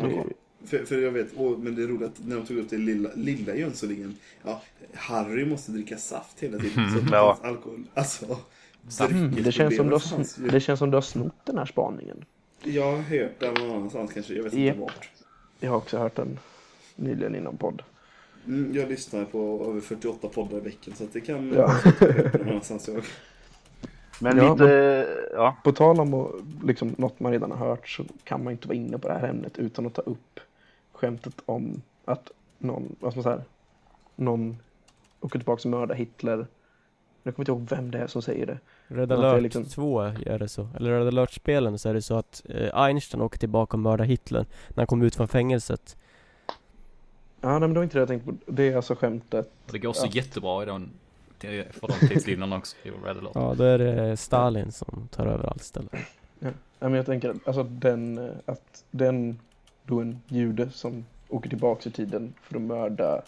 Ja, för, för jag vet, åh, men det är roligt att när de tog upp det lilla, lilla Jönssonligan. Ja, Harry måste dricka saft hela tiden. Så att det Ja. alkohol. Alltså, Mm, det, känns som du har, det känns som du har snott den här spaningen. Jag har hört den någon annanstans kanske, jag vet inte Japp. vart. Jag har också hört den nyligen inom podd. Mm, jag lyssnar på över 48 poddar i veckan så att det kan Ja. att jag Men Ja, lite, ja. På tal om att, liksom, något man redan har hört så kan man inte vara inne på det här ämnet utan att ta upp skämtet om att någon, vad ska man säga, någon åker tillbaka och mördar Hitler. Jag kommer inte ihåg vem det är som säger det. Red Att alert liksom- 2 är det så. Eller Red alert-spelen så är det så att eh, Einstein åker tillbaka och mördar Hitler när han kommer ut från fängelset. Ja, nej, men det var inte det jag tänkte på. Det är alltså skämtet. Det går så Ja. jättebra i den, för de tidslinjerna också i Red Alert. Ja, då är det Stalin som tar över allt istället. Ja, men jag tänker alltså den, att den, då en jude som åker tillbaka i tiden för att mörda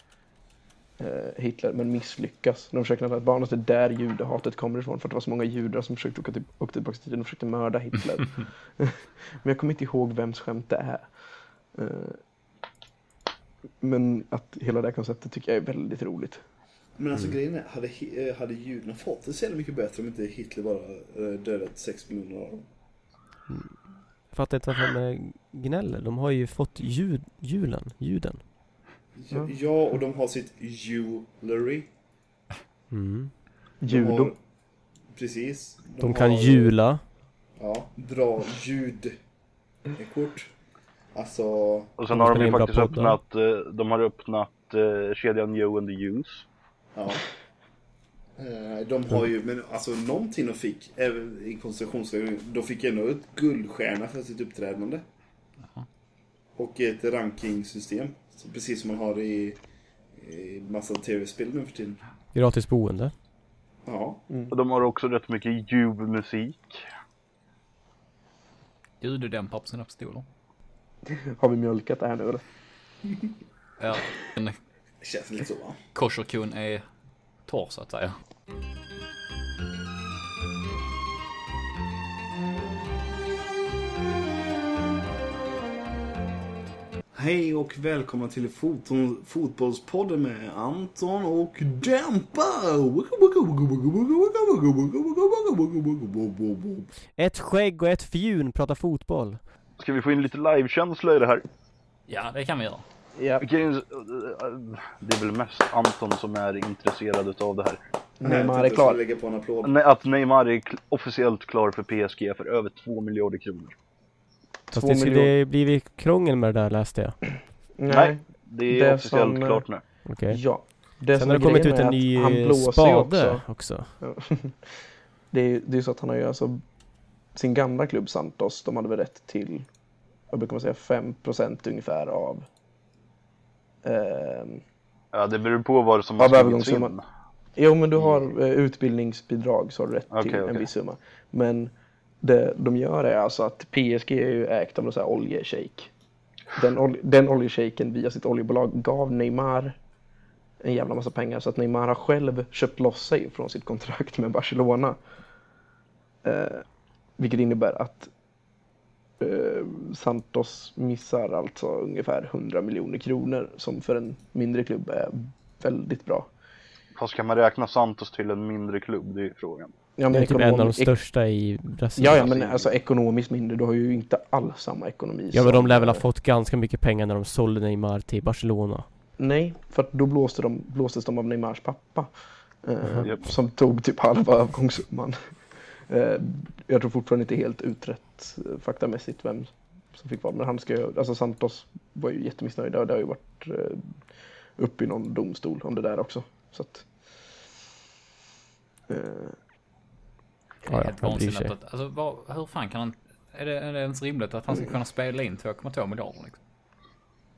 eh, Hitler men misslyckas. De försöker nästan att barnet är där judehatet kommer ifrån för att det var så många judar som försökte åka, till, åka tillbaka i tiden och försökte mörda Hitler. *laughs* men jag kommer inte ihåg vems skämt det är. Eh, men att hela det här konceptet tycker jag är väldigt roligt. Men alltså grejen är, hade, eh, hade judarna fått det så jävla mycket bättre om inte Hitler bara eh, dödat 6 miljoner av dem? Jag fattar inte varför de gnäller. De har ju fått jud, julen, juden. Ja, ja, och de har sitt jewelry. Mm. De Judo. har- Precis. De kan har- jula. Ja, dra ljudkort. Alltså, Och sen De har de ju faktiskt öppnat, eh, de har öppnat kedjan Joe and the Use. Ja. Eh, De har ju, men alltså någonting de fick, även i koncentrationslägren, de fick ändå ett guldstjärna för sitt uppträdande. Och ett rankingsystem. Precis som man har i, i massa tv-spel nu för tiden. Gratis boende. Ja. Och de har också rätt mycket Juve-musik. Ljudedämpare på sina pistoler. Har vi mjölkat det här nu eller? Ja, känns lite så va? kosherkon är torr så att säga. Hej och välkomna till foton, Fotbollspodden med Anton och Dämpa! Ett skägg och ett fjun pratar fotboll. Ska vi få in lite livekänsla i det här? Ja, det kan vi göra. Ja, Det är väl mest Anton som är intresserad av det här. Neymar är klar. lägga på en applåd. Nej, Att Neymar är officiellt klar för PSG för över 2 miljarder kronor. Fast Två det skulle miljoner. blivit krångel med det där läste jag. Nej. Det är Det officiellt som, klart nu. Okej. Ja. Det Sen har är det kommit ut en ny att han blåser ju spade också. också. *laughs* Det är det är så att han har ju alltså sin gamla klubb Santos, de hade väl rätt till, vad brukar man säga, 5% ungefär av Ja, det beror på vad som har skrivits in. Jo men du har eh, utbildningsbidrag så har du rätt Okej, till en viss summa. Men det de gör är alltså att PSG är ju ägt av någon sån här oljeshejk. Den, ol- den oljeshejken via sitt oljebolag gav Neymar en jävla massa pengar så att Neymar har själv köpt loss sig från sitt kontrakt med Barcelona. Eh, vilket innebär att eh, Santos missar alltså ungefär 100 miljoner kronor som för en mindre klubb är väldigt bra. Fast kan man räkna Santos till en mindre klubb? Det är frågan. Ja, Det är typ en av de största i Brasilien. Ja, ja, men alltså ekonomiskt mindre. Du har ju inte alls samma ekonomi. Ja men de lär väl ha fått ganska mycket pengar när de sålde Neymar till Barcelona. Nej, för då blåste de, blåstes de av Neymars pappa. Eh, Japp. Som tog typ halva avgångssumman. Eh, jag tror fortfarande inte helt utrett eh, faktamässigt vem som fick vad. Men han ska ju, alltså Santos var ju jättemissnöjda och det har ju varit eh, uppe i någon domstol om det där också. Så att, eh, Det är helt vansinnigt att, alltså vad, hur fan kan han, är det, är det ens rimligt att han ska kunna spela in 2,2 miljarder liksom?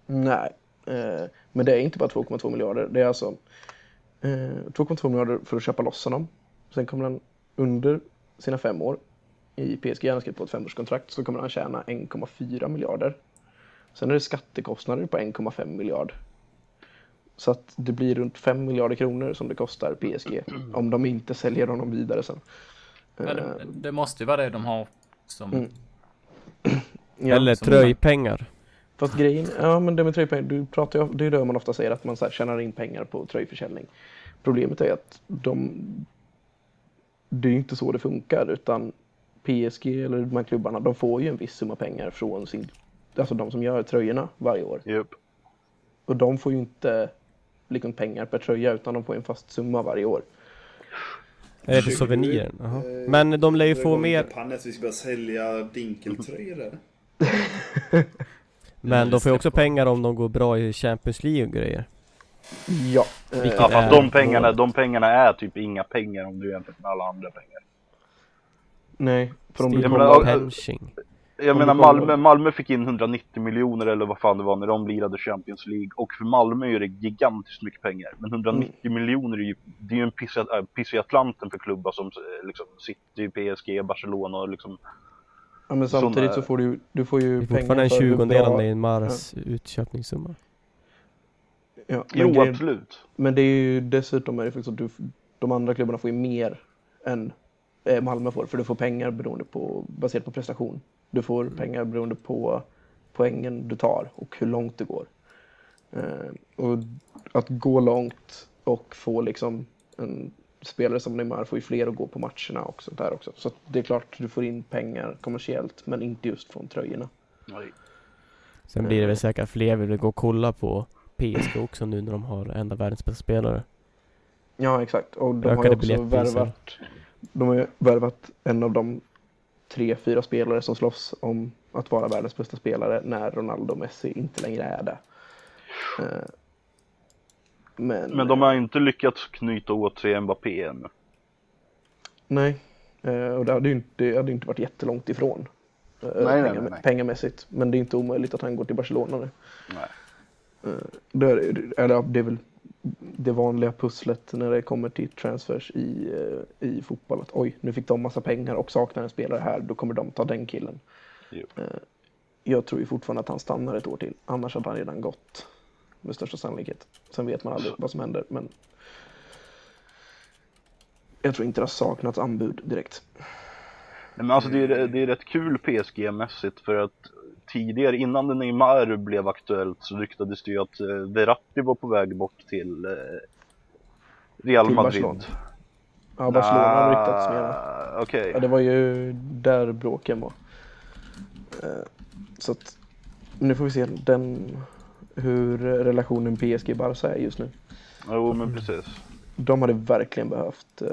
Nej, eh, men det är inte bara 2,2 miljarder. Det är alltså eh, 2,2 miljarder för att köpa loss honom. Sen kommer han under sina fem år i PSG, han skrivit på ett femårskontrakt, så kommer han tjäna 1,4 miljarder. Sen är det skattekostnader på 1,5 miljard. Så att det blir runt 5 miljarder kronor som det kostar PSG *clears throat* om de inte säljer honom vidare sen. Men Eh, det, det måste ju vara det de har som, Mm. *clears throat* ja. Eller som- tröjpengar. Fast grejen, ja men det med tröjpengar, du pratar ju, det är det man ofta säger att man så här tjänar in pengar på tröjförsäljning. Problemet är att de, det är ju inte så det funkar utan PSG eller de här klubbarna, de får ju en viss summa pengar från sin, alltså de som gör tröjorna varje år. Japp. Och de får ju inte liksom pengar per tröja utan de får en fast summa varje år. Är det för souvenirer? Jaha. eh, Men de lär ju få mer... att vi ska börja sälja dinkeltröjor eller? *laughs* Men de får ju också pengar om de går bra i Champions League och grejer Ja. Vilket Ja fast de pengarna, de pengarna är typ inga pengar om du jämför med alla andra pengar. Nej, för de blir menar, hållna- ja, Penching Jag menar Malmö, Malmö fick in 190 miljoner eller vad fan det var när de lirade Champions League och för Malmö är det gigantiskt mycket pengar. Men 190 Mm. miljoner är ju, det är ju en piss, äh, piss i Atlanten för klubbar som eh, liksom City, PSG, Barcelona och liksom Ja, men Såna- samtidigt så får du, du får ju pengar en för hur tjugondel av Neymars utköpningssumma Ja, Jo absolut. men det är ju dessutom är det faktiskt att du, de andra klubbarna får ju mer än eh, Malmö får. För du får pengar beroende på, baserat på prestation. Du får pengar beroende på poängen du tar och hur långt du går. Eh, och att gå långt och få liksom en spelare som Neymar får ju fler att gå på matcherna och sånt där också. Så att det är klart du får in pengar kommersiellt men inte just från tröjorna. Nej. Sen blir det väl säkert fler vill gå och kolla på PSG också nu när de har en av världens bästa spelare Ja, exakt. Och de har Ökade ju också värvat, de har ju värvat en av de tre, fyra spelare som slåss om att vara världens bästa spelare när Ronaldo och Messi inte längre är det. Eh, Men, Men de har inte lyckats knyta åt sig Mbappé ännu. Nej, Eh, och det hade ju inte, det hade inte varit jättelångt ifrån. eh, nej, pengar, nej, nej. Pengamässigt. Men det är inte omöjligt att han går till Barcelona nu. Nej. Det är, det är väl det vanliga pusslet när det kommer till transfers i, eh, i fotboll. Att oj, nu fick de massa pengar och saknar en spelare här, då kommer de ta den killen. Jo. Eh, Jag tror ju fortfarande att han stannar ett år till, annars hade han redan gått. Med största sannolikhet. Sen vet man aldrig vad som händer, men jag tror inte det har saknats anbud direkt. Nej, men alltså det är, det är rätt kul PSG-mässigt för att tidigare innan Neymar blev aktuellt så ryktades det ju att eh, Verratti var på väg bort till eh, Real Till Madrid. Barcelona. Ja, Barcelona har ryktats mer. Ah, Okej. Ja, det var ju där bråken var. Eh, Så att nu får vi se den, hur relationen PSG-Barca är just nu. Jo men precis. De hade verkligen behövt uh,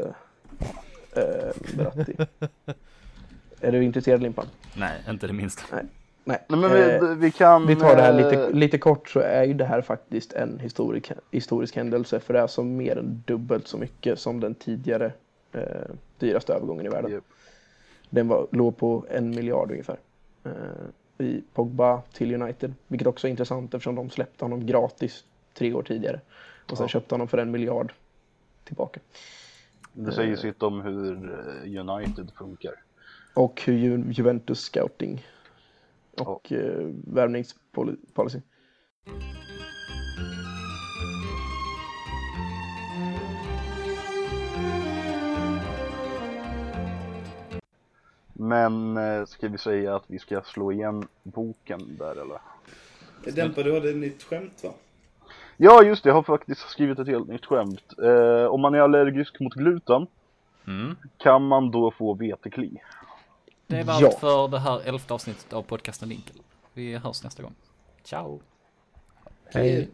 Verratti. *laughs* är du intresserad Limpan? Nej, inte det minsta. Nej. Nej men Eh, vi, vi kan... Vi tar det här lite, eh, lite kort så är ju det här faktiskt en historisk, historisk händelse för det är alltså mer än dubbelt så mycket som den tidigare eh, dyraste övergången i världen. Japp. Den var, låg på en miljard ungefär. Eh, I Pogba till United, vilket också är intressant eftersom de släppte honom gratis tre år tidigare. Och sen Ja. köpte honom för en miljard tillbaka. Det säger sitt om hur eh, United funkar. Och hur Ju- Juventus scouting och eh, värvningspolicy. Men eh, ska vi säga att vi ska slå igen boken där eller? Dämpa, du hade ett nytt skämt va? Ja just det, jag har faktiskt skrivit ett helt nytt skämt. Eh, om man är allergisk mot gluten Mm. kan man då få vetekli? Det var Ja. allt för det här elfte avsnittet av podcasten Vinkel. Vi hörs nästa gång. Ciao! Hej.